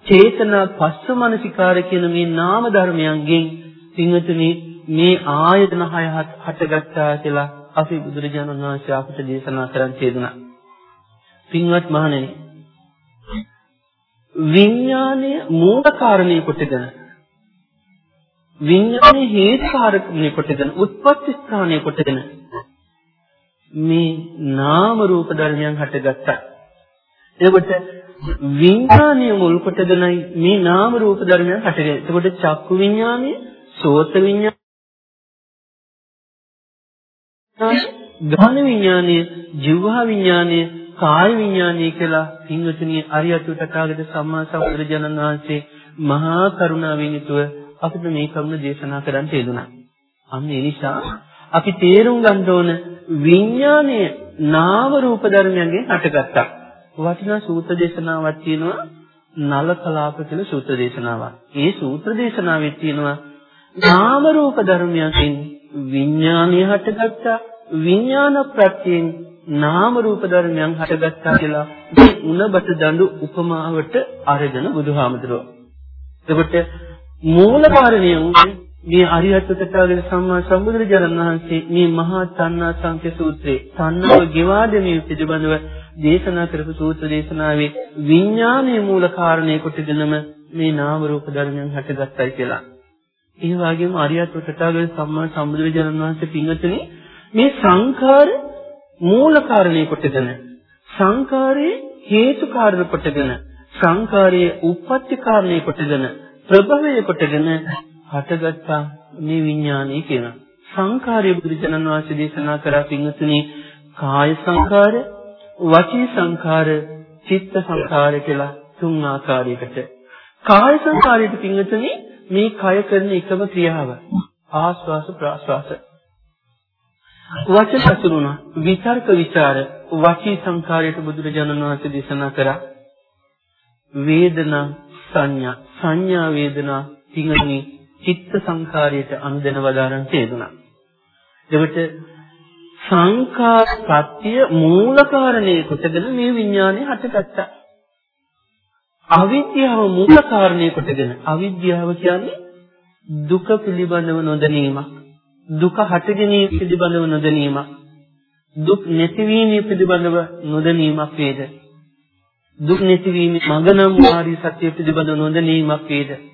චේතනා පස්ස මනසිකාර කියන මේ නාම ධර්මයන්ගෙන් පින්වතුනි මේ ආයතන හය හටගත්තා කියලා අපි බුදුරජාණන් වහන්සේ අපට දේශනා කරන් තියෙනවා. පින්වත් මහණෙනි විඥානය මූල කාරණේ කොටගෙන විඥානයේ හේතුකාරකනේ කොටගෙන උත්පත්ති ස්ථානයේ කොටගෙන මේ නාම රූප ධර්මයන් හටගත්තා. එතකොට විඥානීය මුල් කොටගෙනයි මේ නාම රූප ධර්මයන් හටගන්නේ. එතකොට චක්කු විඥානීය, සෝත විඥානීය, ගාන විඥානීය, ජීවහා විඥානීය, කාය විඥානීය කියලා පින්වතුනි අරියතු තථාගත සම්මා සම්බුදුරජාණන් වහන්සේ මහා කරුණාවෙන් යුතුව අපිට මේ කරුණ දේශනා කරන්න යෙදුණා. අන්න ඒ නිසා අපි තේරුම් ගන්න ඕන විඥානයේ නාම රූප ධර්මයන්ගෙන් හටගත්තා. වටිනා සූත්‍ර දේශනාවක් තියෙනවා නලකලාප කියලා සූත්‍ර දේශනාවක්. ඒ සූත්‍ර දේශනාවේ තියෙනවා නාම රූප ධර්මයන්ගෙන් විඥානය හටගත්තා විඥාන ප්‍රත්‍යයෙන් නාම රූප ධර්මයන් හටගත්තා කියලා මේ උණබට දඬු උපමාවට අරගෙන බුදුහාමුදුරුවෝ. එතකොට මූල කාරණය මේ අරියත් තථාගත සම්මා සම්බුදුරජාණන් වහන්සේ මේ මහා තණ්හා සංඛ්‍ය සූත්‍රයේ තණ්හාව ගෙවා දැමීම පිළිබඳව දේශනා කරපු සූත්‍ර දේශනාවේ විඥානයේ මූල කාරණේ කොටගෙනම මේ නාම රූප ධර්මයන් හටගත්තයි කියලා. ඒ වගේම අරියත් තථාගත සම්මා සම්බුදුරජාණන් වහන්සේ පින්වතුනි මේ සංඛාර මූල කාරණේ කොටගෙන සංඛාරයේ හේතු කාරණ කොටගෙන සංඛාරයේ උප්පත්ති කාරණේ කොටගෙන ප්‍රභවය කොටගෙන හටගත්තා මේ විඥානය කියන සංඛාරය බුදුරජාණන් වහන්සේ දේශනා කරා පින්වතුනි කාය සංඛාර වචී සංඛාර, චිත්ත සංඛාර කියලා තුන් ආකාරයකට. කාය සංඛාරයට පින්වතුනි මේ කය කරන එකම ක්‍රියාව. ආස්වාස ප්‍රාස්වාස. වචන අසුරුණා විතර්ක ਵਿਚාර වචී සංකාරයට බුදුරජාණන් වහන්සේ දේශනා කරා. වේදනා සංඥා සංඥා වේදනා තිඟනි චිත්ත සංකාරයට අනුදැන වදාරන් තේරුණා. එවිට සංඛාර සත්‍ය මූල කාරණේ කොටගෙන මේ විඥානය හටගත්තා. අවිද්‍යාව මූල කාරණේ කොටගෙන අවිද්‍යාව කියන්නේ දුක පිළිබඳව නොදැනීමක්. දුක හටගැනීම පිළිබඳව නොදැනීමක්. දුක් නැතිවීම පිළිබඳව නොදැනීමක් වේද? දුක් නැතිවීමේ මඟනම් ආරි සත්‍ය පිළිබඳව නොදැනීමක් වේද?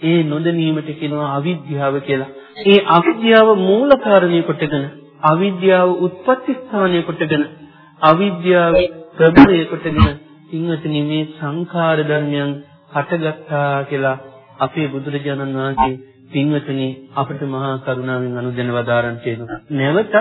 ඒ නොදැනීමට කියනවා අවිද්‍යාව කියලා. ඒ අවිද්‍යාව මූල කාරණේ කොටගෙන අවිද්‍යාව උත්පත්ති ස්ථානය කොටගෙන අවිද්‍යාව ප්‍රබලය කොටගෙන ඉන්නතනි මේ සංඛාර ධර්මයන් හටගත්තා කියලා අපේ බුදුරජාණන් වහන්සේ පින්වතුනි අපිට මහා කරුණාවෙන් අනුදැන වදාරන් තියෙනවා. නැවතත්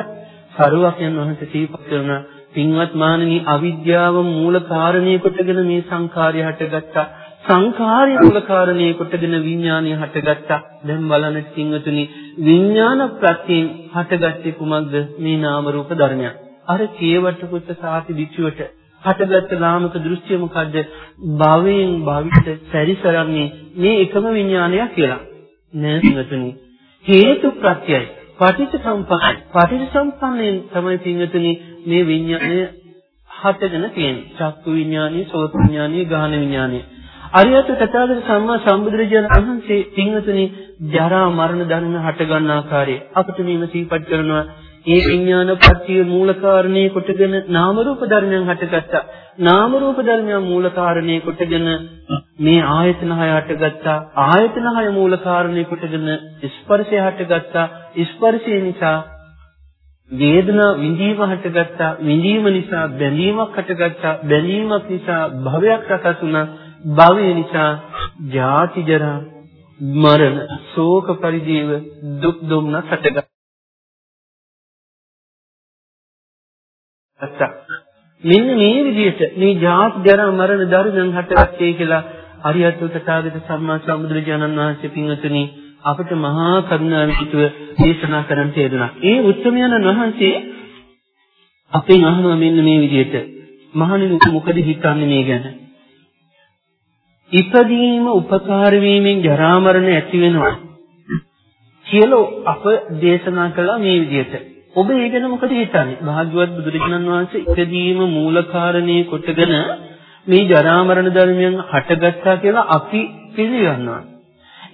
සරුවක්යන් වහන්සේ සිහිපත් කරන පින්වත් මානනී අවිද්‍යාව මූල කාරණේ කොටගෙන මේ සංඛාරය හටගත්තා. සංඛාරය මූල කාරණේ කොටගෙන විඥානය හටගත්තා. දැන් බලන්න පින්වතුනි විඥාන ප්‍රත්‍යයෙන් හටගත්තේ කුමක්ද? මේ නාම රූප ධර්මයන්. අර කේවට පුත්ත සාති විචුවට හටගත්ත නාමක දෘෂ්ටිය මොකද්ද? භවයෙන් භවිත පරිසරන්නේ මේ එකම විඥානයක් කියලා. නෑ පින්වතුනි. හේතු ප්‍රත්‍යයයි. පටිච්ච සම්පන්නයි. පටිච්ච සම්පන්නයෙන් තමයි පින්වතුනි මේ විඥානය හටගෙන තියෙන්නේ. චක්කු විඥානීය, සෝත විඥානීය, ගාහන විඥානීය. අරියත් තථාගත සම්මා සම්බුදුරජාණන් වහන්සේ පින්වතුනි ජරා මරණ දරන හට ගන්න ආකාරය අපිට මේව සිහිපත් කරනවා. ඒ විඥාන පත්‍ය මූල කාරණේ කොටගෙන නාම රූප ධර්මයන් හටගත්තා. නාම රූප ධර්මයන් මූල කාරණේ කොටගෙන මේ ආයතන හය හටගත්තා. ආයතන හය මූල කාරණේ කොටගෙන ස්පර්ශය හටගත්තා. ස්පර්ශය නිසා වේදනා විඳීම හටගත්තා. විඳීම නිසා බැඳීමක් හටගත්තා. බැඳීමක් නිසා භවයක් සකස් වුණා. භවය නිසා ජාති ජරා මරණ ශෝක පරිදේව දුක් දුම්නස් හටගත්තා මෙන්න මේ විදිහට මේ ජාති ජරා මරණ දරුණන් හටගත්තේ කියලා අරියත් තථාගත සම්මා සම්බුදුරජාණන් වහන්සේ පින්වතුනි අපට මහා කරුණාවෙන් යුතුව දේශනා කරන්න තේරුණා. ඒ උත්තරමයන් වහන්සේ අපෙන් අහනවා මෙන්න මේ විදිහට. මහණෙනි මොකද හිතන්නේ මේ ගැන? ඉපදීම උපකාර වීමෙන් ජරා මරණ ඇති වෙනවා කියලා අප දේශනා කළා මේ විදිහට. ඔබ ඒ ගැන මොකද හිතන්නේ? භාග්‍යවත් බුදුරජාණන් වහන්සේ ඉපදීම මූල කාරණේ කොටගෙන මේ ජරා මරණ ධර්මයන් හටගත්තා කියලා අපි පිළිගන්නවා.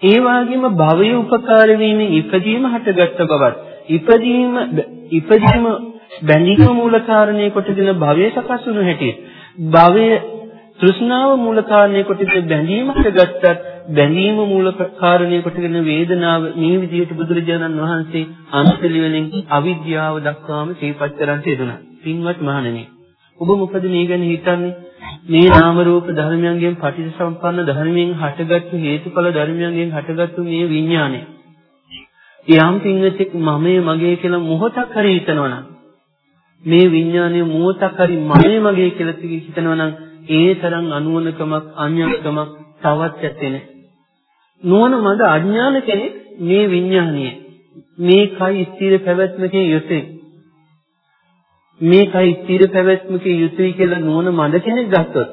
ඒ වගේම භවයේ උපකාර වීමෙන් ඉපදීම හටගත්ත බවත් ඉපදීම ඉපදීම බැඳීම මූල කාරණේ කොටගෙන භවයේ සකස් වුණු හැටි භවයේ තෘෂ්ණාව මූල කාරණේ කොටගෙන බැඳීමකට ගත්තත් බැඳීම මූල කාරණේ කොටගෙන වේදනාව මේ විදිහට බුදුරජාණන් වහන්සේ අන්තලිවලින් අවිද්‍යාව දක්වාම සිහිපත් කරන් තියදුනා. පින්වත් මහණෙනි ඔබ මොකද මේ ගැන හිතන්නේ? මේ නාම රූප ධර්මයන්ගෙන් පටිච්චසම්පන්න ධර්මයෙන් හටගත්තු හේතුඵල ධර්මයන්ගෙන් හටගත්තු මේ විඥානය. යම් පින්විතෙක් මමයේ මගේ කියලා මොහොතක් හරි හිතනවනම් මේ විඥානය මොහොතක් හරි මමයේ මගේ කියලා හිතනවනම් ඒ තරම් අනුවණකමක් අඥානකමක් තවත් ඇත්තේ නැහැ. නුවණ මඟ අඥාන කෙනෙක් මේ විඥානීය මේ කයි ස්ථිර පැවැත්මකින් යුතුයි. මේ කයි ස්ථිර පැවැත්මකින් යුතුයි කියලා නුවණ මඟ කෙනෙක් ගත්තොත්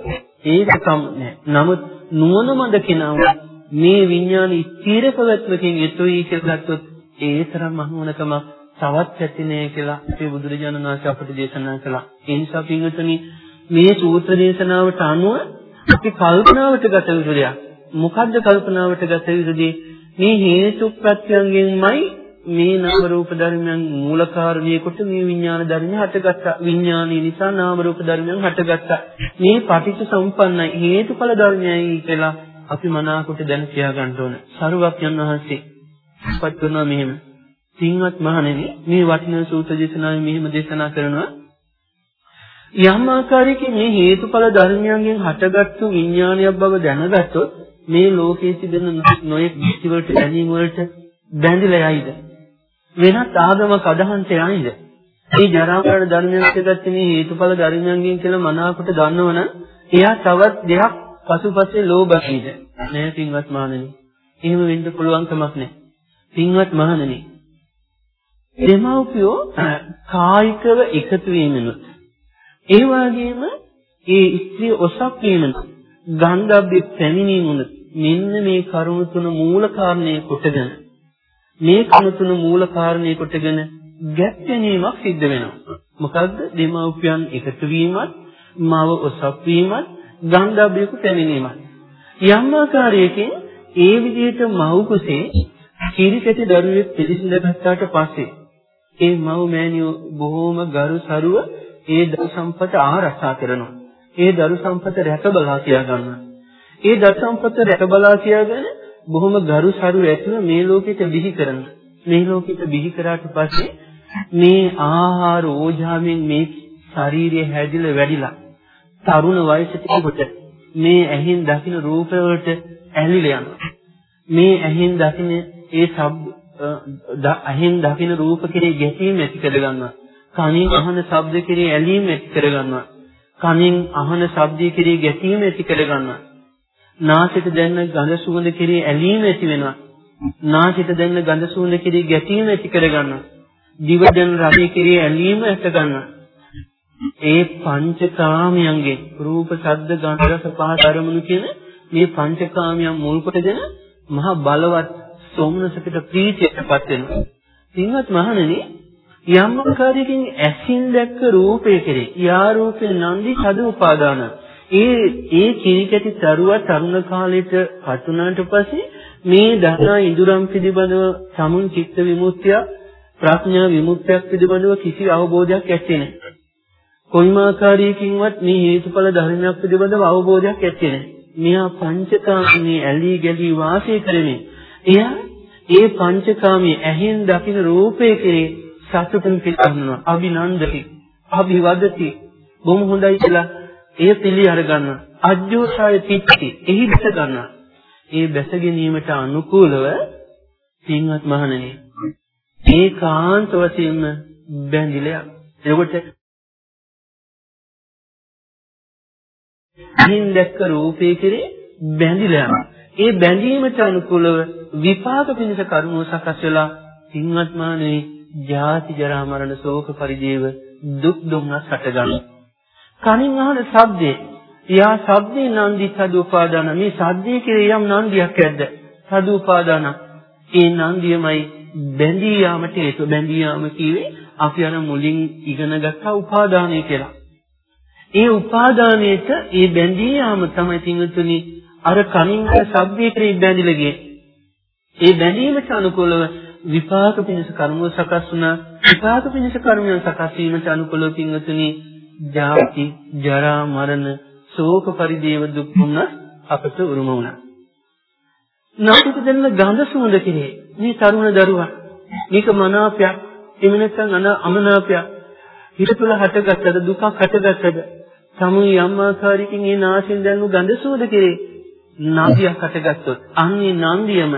ඒක කම් නැහැ. නමුත් නුවණ මඟ කෙනා මේ විඥාන ස්ථිර පැවැත්මකින් යුතුයි කියලා ගත්තොත් ඒ තරම් අනුවණකමක් තවත් ඇති නෑ කියලා අපේ බුදුරජාණන් වහන්සේ අපට දේශනා කළා. ඒ නිසා පින්වතුනි මේ සූත්‍ර දේශනාවට අනුව අපි කල්පනාවට ගත යුතු දෙයක්. මොකද්ද කල්පනාවට ගත යුතු දේ? මේ හේතු ප්‍රත්‍යයන්ගෙන්මයි මේ නාම රූප ධර්මයන් මූල කාරණේ කොට මේ විඥාන ධර්මය හටගත්තා. විඥානීය නිසා නාම රූප ධර්මයන් හටගත්තා. මේ පටිච්ච සම්පන්නයි හේතුඵල ධර්මයයි කියලා අපි මනාකොට දැන කියා ගන්න ඕන. සරුවක් යන වහන්සේ පත් කරනවා මෙහෙම. සිංහත් මහණෙනි මේ වටිනා සූත්‍ර දේශනාවේ මෙහෙම දේශනා කරනවා යම් ආකාරයකින් මේ හේතුඵල ධර්මයන්ගෙන් හටගත්තු විඥානයක් බව දැනගත්තොත් මේ ලෝකයේ තිබෙන නොයෙක් දෘෂ්ටි වලට දැනීම වලට බැඳිලා යයිද වෙනත් ආගමක අදහන්ට යයිද මේ ජරා මරණ ධර්මයන් එක්කත් මේ හේතුඵල ධර්මයන්ගෙන් කියලා මනාවකට දන්නවනම් එයා තවත් දෙයක් පසුපස්සේ ලෝභයිද නෑ පින්වත් මානනි එහෙම වෙන්න පුළුවන් කමක් නැහැ. පින්වත් මහණෙනි. දෙමව්පියෝ කායිකව එකතු වීමනොත් ඒ වගේම ඒ ස්ත්‍රී ඔසක් වීමනොත් ගන්ධබ්බේ පැමිණීමුනොත් මෙන්න මේ කරුණු තුන මූල කාරණේ කොටගෙන මේ කරුණු තුන මූල කාරණේ කොටගෙන ගැප් ගැනීමක් සිද්ධ වෙනවා. මොකද්ද? දෙමව්පියන් එකතු වීමත්, මව ඔසක් වීමත්, ගන්ධබ්බේක පැමිණීමත්. යම් ආකාරයකින් ඒ විදිහට මව් කුසේ කිරිකැටි දරුවෙක් පිළිසිඳ ගත්තාට පස්සේ ඒ මව් මෑණියෝ බොහෝම ගරු සරුව ඒ දරු සම්පත ආරක්ෂා කරනවා. ඒ දරු සම්පත රැක බලා කියා ගන්නවා. ඒ දරු සම්පත රැක බලා කියාගෙන බොහොම ගරු සරු ඇතුව මේ ලෝකෙට බිහි කරනවා. මේ ලෝකෙට බිහි කරාට පස්සේ මේ ආහාර ඕජාවෙන් මේ ශරීරය හැදිලා වැඩිලා තරුණ වයසට එනකොට මේ ඇහින් දකින්න රූප වලට ඇලිලා යනවා. මේ ඇහින් දකින්න ඒ ශබ්ද ඇහින් දකින්න රූප කෙරේ ගැටීම ඇති කර ගන්නවා. කනින් අහන ශබ්ද කෙරේ ඇලීම ඇති කර ගන්නවා. කනින් අහන ශබ්ද කෙරේ ගැටීම ඇති කර ගන්නවා. නාසයට දැනෙන ගඳ සුවඳ කෙරේ ඇලීම ඇති වෙනවා. නාසයට දැනෙන ගඳ සුවඳ කෙරේ ගැටීම ඇති කර ගන්නවා. දිව දැනෙන රසය කෙරේ ඇලීම ඇති ගන්නවා. ඒ පංචකාමයන්ගේ රූප, ශබ්ද, ගන්ධ, රස, පහස අරමුණු කියන මේ පංචකාමයන් මුල් කොටගෙන මහ බලවත් සෝමනසකට ප්‍රීතියටපත් වෙනවා. පින්වත් මහණෙනි යම් ආකාරයකින් ඇසින් දැක්ක රූපය කෙරේ යා රූපේ නන්දි සද උපාදාන ඒ ඒ කිරිකැටි තරුව තරුණ කාලෙට පතුනාට පස්සේ මේ දහනා ඉඳුරම් පිළිබඳව සමුන් චිත්ත විමුක්තිය ප්‍රඥා විමුක්තියක් පිළිබඳව කිසි අවබෝධයක් ඇත්තේ නැහැ. කොයිම ආකාරයකින්වත් මේ හේතුඵල ධර්මයක් පිළිබඳව අවබෝධයක් ඇත්තේ නැහැ. මෙහා පංචකාමී ඇලී ගැලී වාසය කරමින් එයා ඒ පංචකාමී ඇහෙන් දකින රූපේ කෙරේ සතුටින් පිළිගන්නවා අභිනන්දති අභිවදති. බොහොම හොඳයි කියලා ඒ පිළි අරගන්නවා අජ්ජෝසාය තිත්ති එහි බැස ගන්නවා ඒ බැස ගැනීමට අනුකූලව පින්වත් මහණෙනි ඒකාන්ත වශයෙන්ම බැඳිලා එතකොට අහින් දැක්ක රූපේ කෙරේ බැඳිලා යනවා. ඒ බැඳීමට අනුකූලව විපාක පිණිස කර්මෝ සකස් වෙලා සින්වත් මානේ ජාති ජරා මරණ ශෝක පරිදේව දුක් දුම්නස් හට ගන්නවා. කනින් අහන ශබ්දේ යා ශබ්දේ නන්දි සදුපාදාන මේ ශබ්දයේ කෙරේ යම් නන්දියක් ඇද්ද සදුපාදාන ඒ නන්දියමයි බැඳී යාමට හේතු බැඳී යාම කිව්වේ අපි අර මුලින් ඉගෙන ගත්ත උපාදානය කියලා. ඒ උපාදානයේට ඒ බැඳී යාම තමයි තින්තුනි අර කනින් අර ශබ්දයේ කෙරේ බැඳිලා ගියේ. ඒ බැඳීමට අනුකූලව විපාක පිණිස කර්ම සකස් වුණා. විපාක පිණිස කර්මයන් සකස් වීමට අනුකූලව තින්තුනි ජාති, ජරා, මරණ, ශෝක පරිදේව දුක් වුණ අපට උරුම වුණා. නාටික දෙන්න ගඳ සුවඳ කෙරේ. මේ තරුණ දරුවා. මේක මනාපයක්. එහෙම නැත්නම් අමනාපයක්. හිත තුළ හටගත්තද දුකක් හටගත්තද? සමුයි යම් ආකාරයකින් ඒ නාසයෙන් දැනු ගඳ සුවඳ කෙරේ. නන්දියක් හටගත්තොත් අන්නේ නන්දියම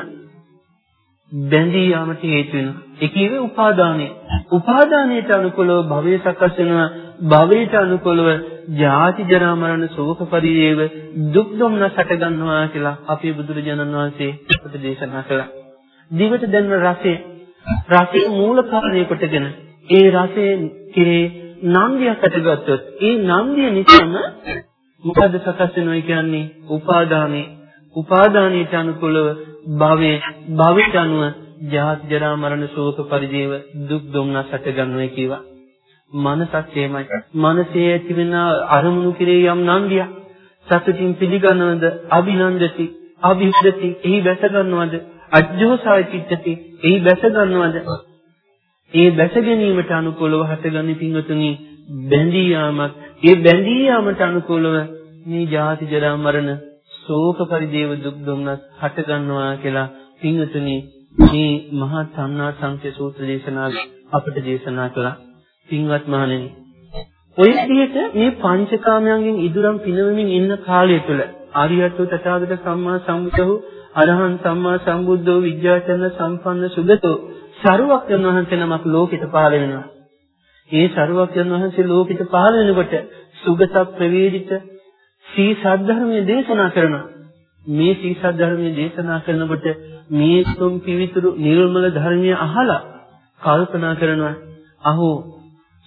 බැඳී යාමට හේතු වෙනවා. ඒ කියවේ උපාදානය. උපාදානයට අනුකූලව භවය සකස් වෙනවා. භවයට අනුකූලව ජාති ජරා මරණ ශෝක පරිදේව දුක් දුම්නස් හට ගන්නවා කියලා අපේ බුදුරජාණන් වහන්සේ අපට දේශනා කළා. දිවට දැනෙන රසය රසයේ මූල කාරණේ කොටගෙන ඒ රසයේ කිරේ නන්දියක් ඇතිගත්තොත් ඒ නන්දිය නිසාම මොකද සකස් වෙනවා කියන්නේ උපාදානේ උපාදානීට අනුකූලව භවයේ භවයට අනුව ජාති ජරා මරණ ශෝක පරිදේව දුක් දුම්නස් හට ගන්නවා කියවා මනසත් එහෙමයි මනසේ ඇතිවෙන අරමුණු කෙරේ යම් නන්දියක් සතුටින් පිළිගන්නවද අභිනන්දති අභිද්දති එහි බැස ගන්නවද අජ්ජෝසාය චිත්තති එහි බැස ගන්නවද? ඒ බැස ගැනීමට අනුකූලව හටගන්නේ පින්වතුනි බැඳී යාමක්. ඒ බැඳී යාමට අනුකූලව මේ ජාති ජරා මරණ ශෝක පරිදේව දුක් දුම්නස් හටගන්නවා කියලා පින්වතුනි මේ මහා සම්නා සංඛ්‍ය සූත්‍ර දේශනාවේ අපට දේශනා කළා. පින්වත් මහණෙනි ඔය විදිහට මේ පංචකාමයන්ගෙන් ඉදුරම් පිනවමින් ඉන්න කාලය තුල ආර්යත්ව තථාගත සම්මා සම්බුද්ධෝ අරහං සම්මා සම්බුද්ධෝ විද්‍යාචර්ය සම්පන්න සුගතෝ සරුවක්යන් වහන්සේ නමක් ලෝකෙට පහළ වෙනවා. ඒ සරුවක්යන් වහන්සේ ලෝකෙට පහළ වෙනකොට සුගත ප්‍රවේදිත සී සද්ධර්මයේ දේශනා කරනවා. මේ සීසත් ධර්මයේ දේශනා කරනකොට මේ තුම් පිවිතුරු නිර්මල ධර්මයේ අහලා කල්පනා කරනවා අහෝ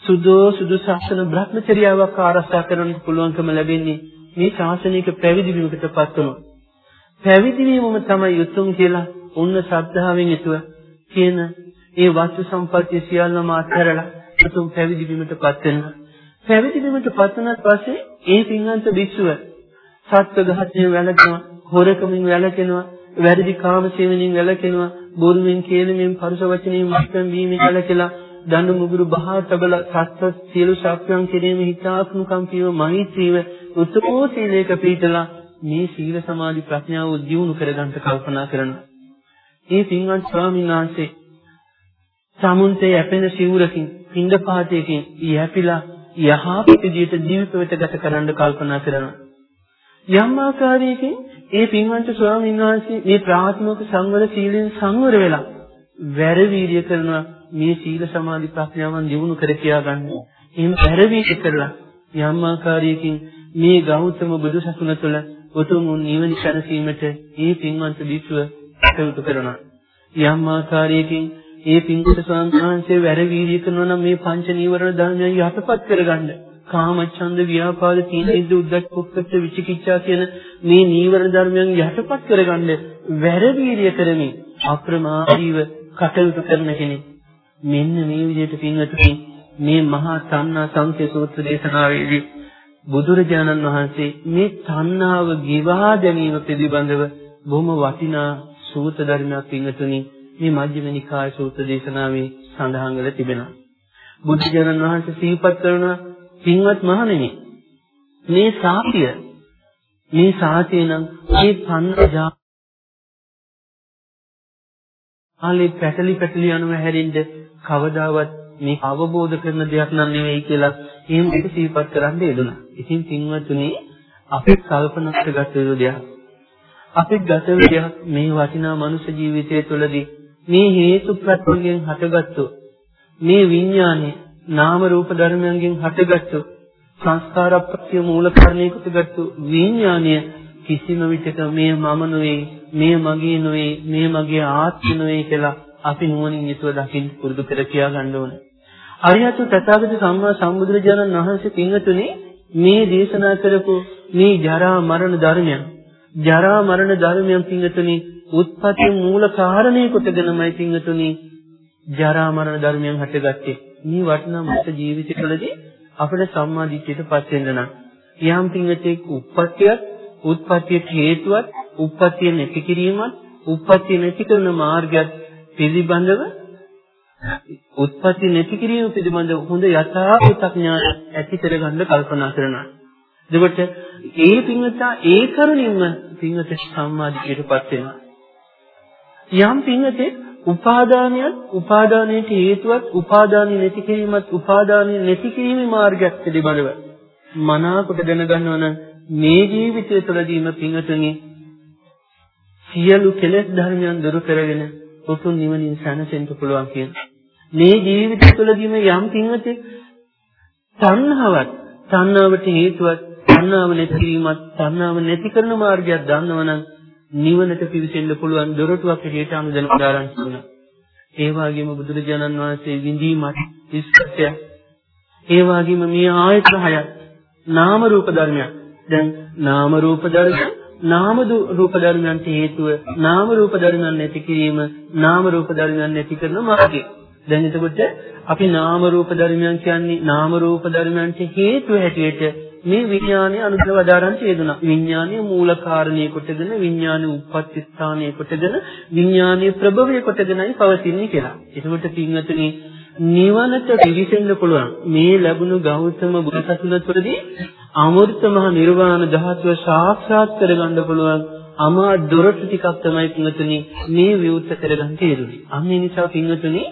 සුදෝ සුදු ශාසන භ්‍රමචර්යාවක් ආරක්ෂා කරන්න පුළුවන්කම ලැබෙන්නේ මේ ශාසනික පැවිදි වීමකටපත් වෙනවා. පැවිදි වීමම තමයි උතුම් කියලා උන්න ශ්‍රද්ධාවෙන් යුතුව කියන ඒ වස්තු සම්පත්තිය සියල්ලම අත්හැරලා උතුම් පැවිදි වීමටපත් වෙනවා. පැවිදි වීමටපත් වුණාට පස්සේ ඒ පින්වන්ත භික්ෂුව සත්ව ඝාතයෙන් වැළකෙනවා, හොරකමින් වැළකෙනවා, වැරදි කාම සේවනයෙන් වැළකෙනවා, බොරුවෙන් කේලමෙන් පරුස වචනයෙන් මත්පැන් වීමෙන් වැළකෙලා දඬු මුගුරු බහා තබල සත්ව සියලු ශක්තියන් කෙරෙහිම හිතාත්මකම් පියව මෛත්‍රීව උතුමෝ සීලයක පිළිතලා මේ සීල සමාධි ප්‍රඥාව දියුණු කරගන්න කල්පනා කරනවා. මේ පින්වත් ස්වාමීන් වහන්සේ සමුන්තේ යැපෙන සිවුරකින් පින්දපාතයකින් යැපිලා යහපත් විදියට ජීවිතයට ගත කරන්න කල්පනා කරනවා. යම් ආකාරයකින් ඒ පින්වන්ත ස්වාමීන් වහන්සේ මේ ප්‍රාථමික සංවර සීලෙන් සංවර වෙලා වැරවීර්ය කරනවා මේ සීල සමාධි ප්‍රඥාවන් දිනු කර කියා ගන්න. එහෙම වැරවීර්ය කරලා යම් ආකාරයකින් මේ ගෞතම බුදු සසුන තුළ උතුම් නිවන සැනසීමට ඒ පින්වන්ත භික්ෂුව කටයුතු කරනවා. යම් ආකාරයකින් ඒ පින්වන්ත ස්වාමීන් වහන්සේ වැරවීර්ය කරනවා නම් මේ පංච නීවරණ ධර්මයන් යටපත් කරගන්න. කාමච්ඡන්ද ව්‍යාපාද තීන ඉද උද්දච්ච කුක්කච්ච විචිකිච්ඡා කියන මේ නීවරණ ධර්මයන් යටපත් කරගන්න වැරවීර්ය කරමින් අප්‍රමාදීව කටයුතු කරන කෙනෙක් මෙන්න මේ විදිහට පින්වතුනි මේ මහා තණ්හා සංකේ සූත්‍ර දේශනාවේදී බුදුරජාණන් වහන්සේ මේ තණ්හාව ගිවා දැමීම පිළිබඳව බොහොම වටිනා සූත්‍ර ධර්මයක් පින්වතුනි මේ මජ්ක්‍ධිම නිකාය සූත්‍ර දේශනාවේ සඳහන් වෙලා තිබෙනවා. බුදුරජාණන් වහන්සේ සිහිපත් කරන පින්වත් මහණෙනි මේ සාතිය මේ සාතිය නම් මේ තණ්හා ආලේ පැටලි පැටලි යනව හැරින්ද කවදාවත් මේ අවබෝධ කරන දෙයක් නම් නෙවෙයි කියලා එහෙම එක සිහිපත් කරන්න යෙදුණා. ඉතින් පින්වත්නි අපි කල්පනා කරගත යුතු දෙයක්. අපි ගත දෙයක් මේ වටිනා මනුෂ්‍ය ජීවිතය තුළදී මේ හේතු ප්‍රත්‍යයෙන් හටගත්තු මේ විඥානේ නාම රූප ධර්මයන්ගෙන් හටගත්තු සංස්කාර ප්‍රත්‍ය මූල කාරණයකට ගත්තු විඥානය කිසිම විටක මේ මම නොවේ මේ මගේ නොවේ මේ මගේ ආත්මය නොවේ කියලා අපි නුවණින් යුතුව දකින්න පුරුදු කර කියා ගන්න ඕනේ. අරියත් තථාගත සම්මා සම්බුදුරජාණන් වහන්සේ පින්වතුනි මේ දේශනා කරපු මේ ජරා මරණ ධර්මයන් ජරා මරණ ධර්මයන් පින්වතුනි උත්පත්ති මූල කාරණේ කොටගෙනමයි පින්වතුනි ජරා මරණ ධර්මයන් හටගත්තේ. මේ වටිනා මනුෂ්‍ය ජීවිතවලදී අපිට සම්මා දිට්ඨියටපත් වෙන්න නම් යම් පින්වතෙක් උප්පත්තියක් උත්පත්තියට හේතුවත් උප්පත්තිය නැති කිරීමත් උප්පත්තිය නැති කරන මාර්ගයත් පිළිබඳව උත්පත්ති නැති කිරීම පිළිබඳව හොඳ යථාර්ථඥාන ඇති කරගන්න කල්පනා කරනවා. එතකොට ඒ පින්වතා ඒ කරුණින්ම පින්වත සම්මාදිකයටපත් වෙනවා. යම් පින්වතේ උපාදානියත් උපාදානයට හේතුවත් උපාදානිය නැති කිරීමත් උපාදානිය නැති කිරීමේ මාර්ගයක් පිළිබඳව මනාකොට දැනගන්නවා නම් මේ ජීවිතය තුළදීම පින්වතුනි සියලු කෙලෙස් ධර්මයන් දුරු කරගෙන උතුම් නිවනින් සැනසෙන්න පුළුවන් කියන. මේ ජීවිතය තුළදීම යම් පින්වතෙක් තණ්හාවත් තණ්හාවට හේතුවත් තණ්හාව නැති කිරීමත් තණ්හාව නැති කරන මාර්ගයක් දන්නවනම් නිවනට පිවිසෙන්න පුළුවන් දොරටුවක් හැටියට අනුදැන උදාහරණ දුන්නා. ඒ වගේම බුදුරජාණන් වහන්සේ විඳීමත් ඉස්කත්ය. ඒ වගේම මේ ආයතන හයත් නාම රූප ධර්මයක්. දැන් නාම රූප ධර්ම නාම රූප ධර්මයන්ට හේතුව නාම රූප ධර්මයන් නැති කිරීම නාම රූප ධර්මයන් නැති කරන මාර්ගය. දැන් එතකොට අපි නාම රූප ධර්මයන් කියන්නේ නාම රූප ධර්මයන්ට හේතුව හැටියට මේ විඥානය අනුදව වදාරන් තියෙනවා. විඥානය මූල කාරණේ කොටගෙන විඥානයේ උප්පත්ති ස්ථානයේ කොටගෙන විඥානයේ ප්‍රභවය කොටගෙනයි පවතින්නේ කියලා. ඒකට පින්වතුනි නිවනට පිවිසෙන්න පුළුවන් මේ ලැබුණු ගෞතම බුදුසසුන තුළදී අමෘත මහ නිර්වාණ ධාතුව සාක්ෂාත් කරගන්න පුළුවන් අමා දොරටු ටිකක් තමයි පින්වතුනි මේ විවුර්ත කරගන්න තියෙන්නේ. අන්න ඒ නිසා පින්වතුනි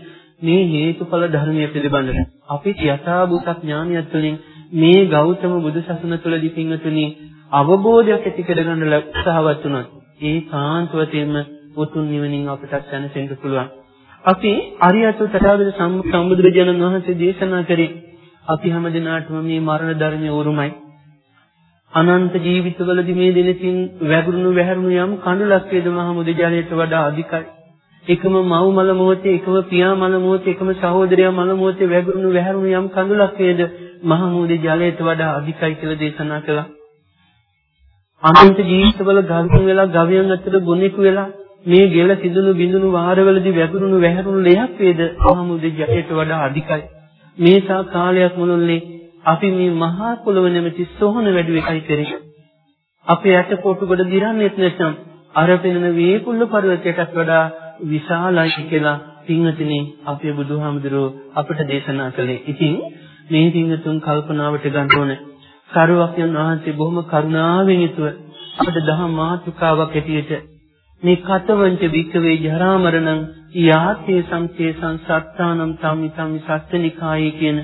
මේ හේතුඵල ධර්මයේ පිළිබඳව අපි යථාභූත ඥානයත් තුළින් මේ ගෞතම බුදුසසුන තුළදී පින්වතුනි අවබෝධයක් ඇති කරගන්න උත්සාහවත් වුණා. ඒ කාන්තවතින්ම උතුම් නිවනින් අපට දැනසෙන්න පුළුවන්. අපි අරියතු තථාගත සම්බුදුරජාණන් වහන්සේ දේශනා කරේ අපි හැම දිනාටම මේ මරණ ධර්මයේ උරුමයි. අනන්ත ජීවිතවලදී මේ දිනකින් වැගුරුණු වැහැරුණු යම් කඳුලක් වේද මහ මුද ජලයට වඩා අධිකයි. එකම මව් මල මොහොතේ එකම පියා මල මොහොතේ එකම සහෝදරයා මල මොහොතේ වැගුරුණු වැහැරුණු යම් කඳුලක් වේද මහ මුද ජලයට වඩා අධිකයි කියලා දේශනා කළා. අනන්ත ජීවිතවල ගල්තුන් වෙලා ගවයන් අතර ගොනෙකු වෙලා මේ ගෙල සිදුණු බිඳුණු වාරවලදී වැගුරුණු වැහැරුණු ලෙයක් වේද මහ මුද ජලයට වඩා අධිකයි. මේසා කාලයක් මුළුල්ලේ අපි මේ මහා පොළොව නැමැති සෝහන වැඩි එකයි කරේ. අපේ ඇට කොටු කොට දිරන්නේත් නැත්නම් අර පෙනෙන වේකුල්ල පර්වතයටත් වඩා විශාලයි කියලා පින්වතුනි අපේ බුදුහාමුදුරුවෝ අපට දේශනා කළේ. ඉතින් මේ පින්වතුන් කල්පනාවට ගන්න ඕනේ. සරුවක්යන් වහන්සේ බොහොම කරුණාවෙන් යුතුව අපට දහම් මාතෘකාවක් ඇටියට මේ කතවංච වික්කවේ ජරා මරණං යාතේ සංකේ සංසත්තානම් තමි තමි සත්‍යනිකායේ කියන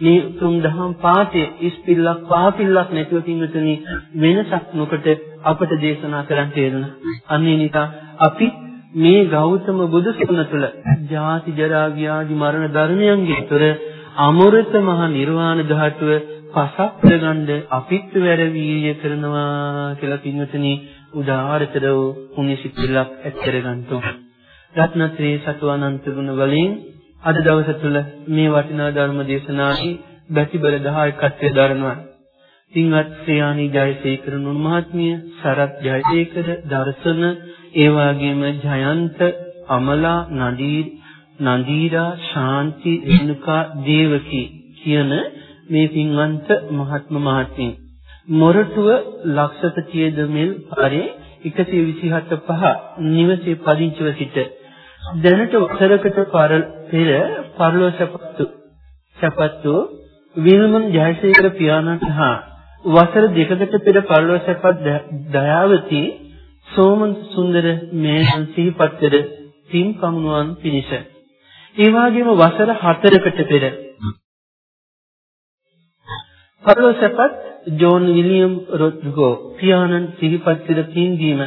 මේ තුන් දහම් පාඨය ඉස්පිල්ලක් පාපිල්ලක් නැතුව කින්වතුනි වෙනසක් නොකට අපට දේශනා කරන්න තේරුණා. අන්නේ නිසා අපි මේ ගෞතම බුදු සසුන තුළ ජාති ජරා ව්‍යාධි මරණ ධර්මයන්ගේ තොර අමෘත මහ නිර්වාණ ධාතුව පසක් කරගන්න අපිත් වැරවීය කරනවා කියලා කින්වතුනි උදාාරතර වූ පුණ්‍ය සිත්ලක් ඇත්තර ගන්නතු. රත්නත්‍රේ සතු අනන්ත ගුණ වලින් අද දවස තුල මේ වටිනා ධර්ම දේශනාවේ බැතිබල 10ක් දරනවා. සිංහත් ශ්‍රේයානි ජයසේකර නුන් මහත්මිය, සරත් ජයසේකර, දර්ශන, ඒ වගේම ජයන්ත, අමලා, නදීර්, නදීරා, ශාන්ති, රේණුකා, දේවකී කියන මේ පින්වන්ත මහත්ම මහත්මිය. මොරටුව ලක්ෂපතියේ දමෙල් පාරේ 127 5 නිවසේ පදිංචිව සිට දැනට වසරකට පෙර පරලෝසපත්තු සපත්තු විල්මන් ජයසේකර පියාණන් හා වසර දෙකකට පෙර පරලෝසපත් දයාවති සෝමන් සුන්දර මේසන් සිහිපත් කර තින් පමුණුවන් පිණිස ඒ වගේම වසර 4කට පෙර. පරලෝසපත් ජෝන් විලියම් රොඩ්ගෝ පියාණන් සිහිපත් කර තින් දීම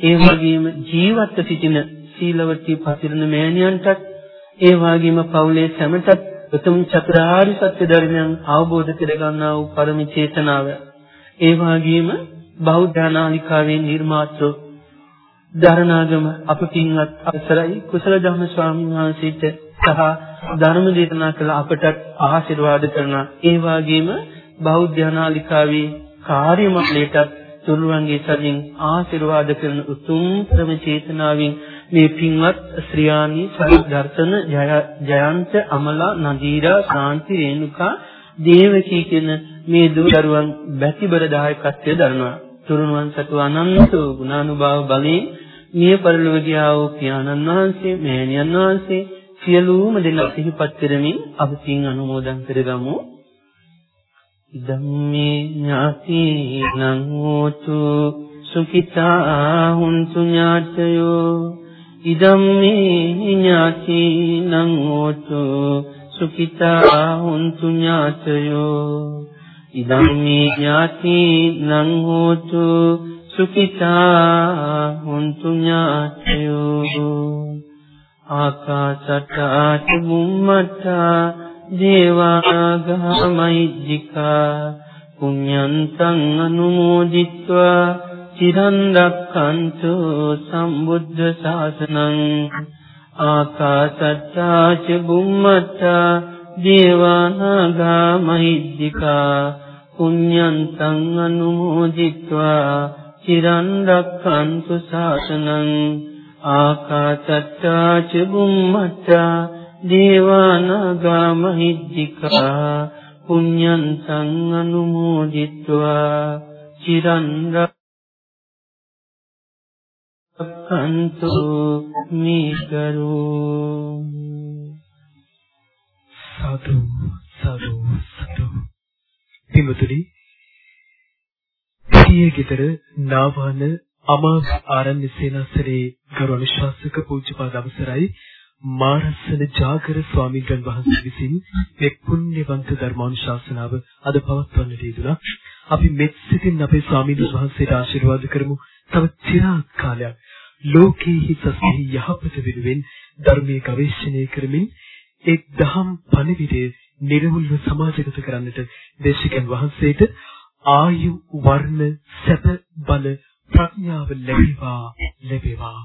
ඒ වගේම ජීවත්ව සිටින සීලවතී පතිරණ මෑණියන්ටත් ඒ වගේම පවුලේ සැමටත් උතුම් චතුරාර්ය සත්‍ය ධර්මයන් අවබෝධ කරගන්නා වූ පරම චේතනාව. ඒ වගේම බෞද්ධ නාලිකාවේ නිර්මාතෘ දරණාගම අපකින්වත් අවසරයි කුසල ධම්ම ස්වාමීන් වහන්සේට සහ ධර්ම දේශනා කළ අපට ආශිර්වාද කරන ඒ වගේම බෞද්ධ නාලිකාවේ කාර්ය මණ්ඩලයටත් තුරුවන්ගේ සදින් ආශිර්වාද කරන උතුම් ප්‍රම චේතනාවෙන් මේ පින්වත් ශ්‍රියානි සරිදර්ශන ජයන්ත අමලා නදීරා ශාන්ති රේණුකා දේවකී කියන මේ දරුවන් බැතිබර දායකත්වයේ දරනවා. තුරුණුවන් සතු අනන්ත ගුණානුභාව බලයෙන් මිය පරලොව ගියා වූ පියාණන් වහන්සේ, මෑණියන් වහන්සේ සියලුම දෙනා සිහිපත් කරමින් අපි පින් අනුමෝදන් කරගමු. ධම්මේ ඥාති නං හෝතු සුඛිතා හුන්තු ඥාතයෝ ඉදම්මේ ඥාතිනං හෝතු සුඛිතා හුන්තු ඥාතයෝ ඉදම් මේ ඥාතිනං හෝතු සුඛිතා හොන්තු ඥාතයෝ ආකාශට්ටා චුම්මට්ටා දේවාගාමයිද්దికා පුඤ්ඤන්තං අනුමෝදිත්වා චිරන් රක්ඛන්තු සම්බුද්ධ ශාසනං ආකාශට්ටා චුම්මට්ටා දේවානාගා මහිද්దికා පුඤ්ඤන්තං අනුමෝදිත්වා චිරන් රක්칸තු සාසනං ආකාශත්තා ච බුම්මත්තා දේවානාගා මහිද්దికා පුඤ්ඤන්තං අනුමෝදිත්වා චිරන් රක්칸තු මේ කරුණා සාදු සාදු සාදු පින්වතුනි සියේ ගෙදර නාවන අමාස් ආරණ්‍ය සේනාසනේ ගෞරව ශාසක පූජ්‍යපාද අවසරයි මාරස්සන ජාගර ස්වාමීන් වහන්සේ විසින් මේ පුණ්‍යවන්ත ධර්මානුශාසනාව අද පවත්වන්නට යෙදුණා. අපි මෙත් සිතින් අපේ ස්වාමීන් වහන්සේට ආශිර්වාද කරමු. තව চিරාත් කාලයක් ලෝකේහි සසෙහි යහපත වෙනුවෙන් ධර්මයේ ගවේෂණය කරමින් ඒ දහම් පණිවිඩය නිර්මුල්ව සමාජගත කරන්නට දේශකයන් වහන්සේට ආයු වර්ණ සැප බල ප්‍රඥාව ලැබේවා ලැබේවා.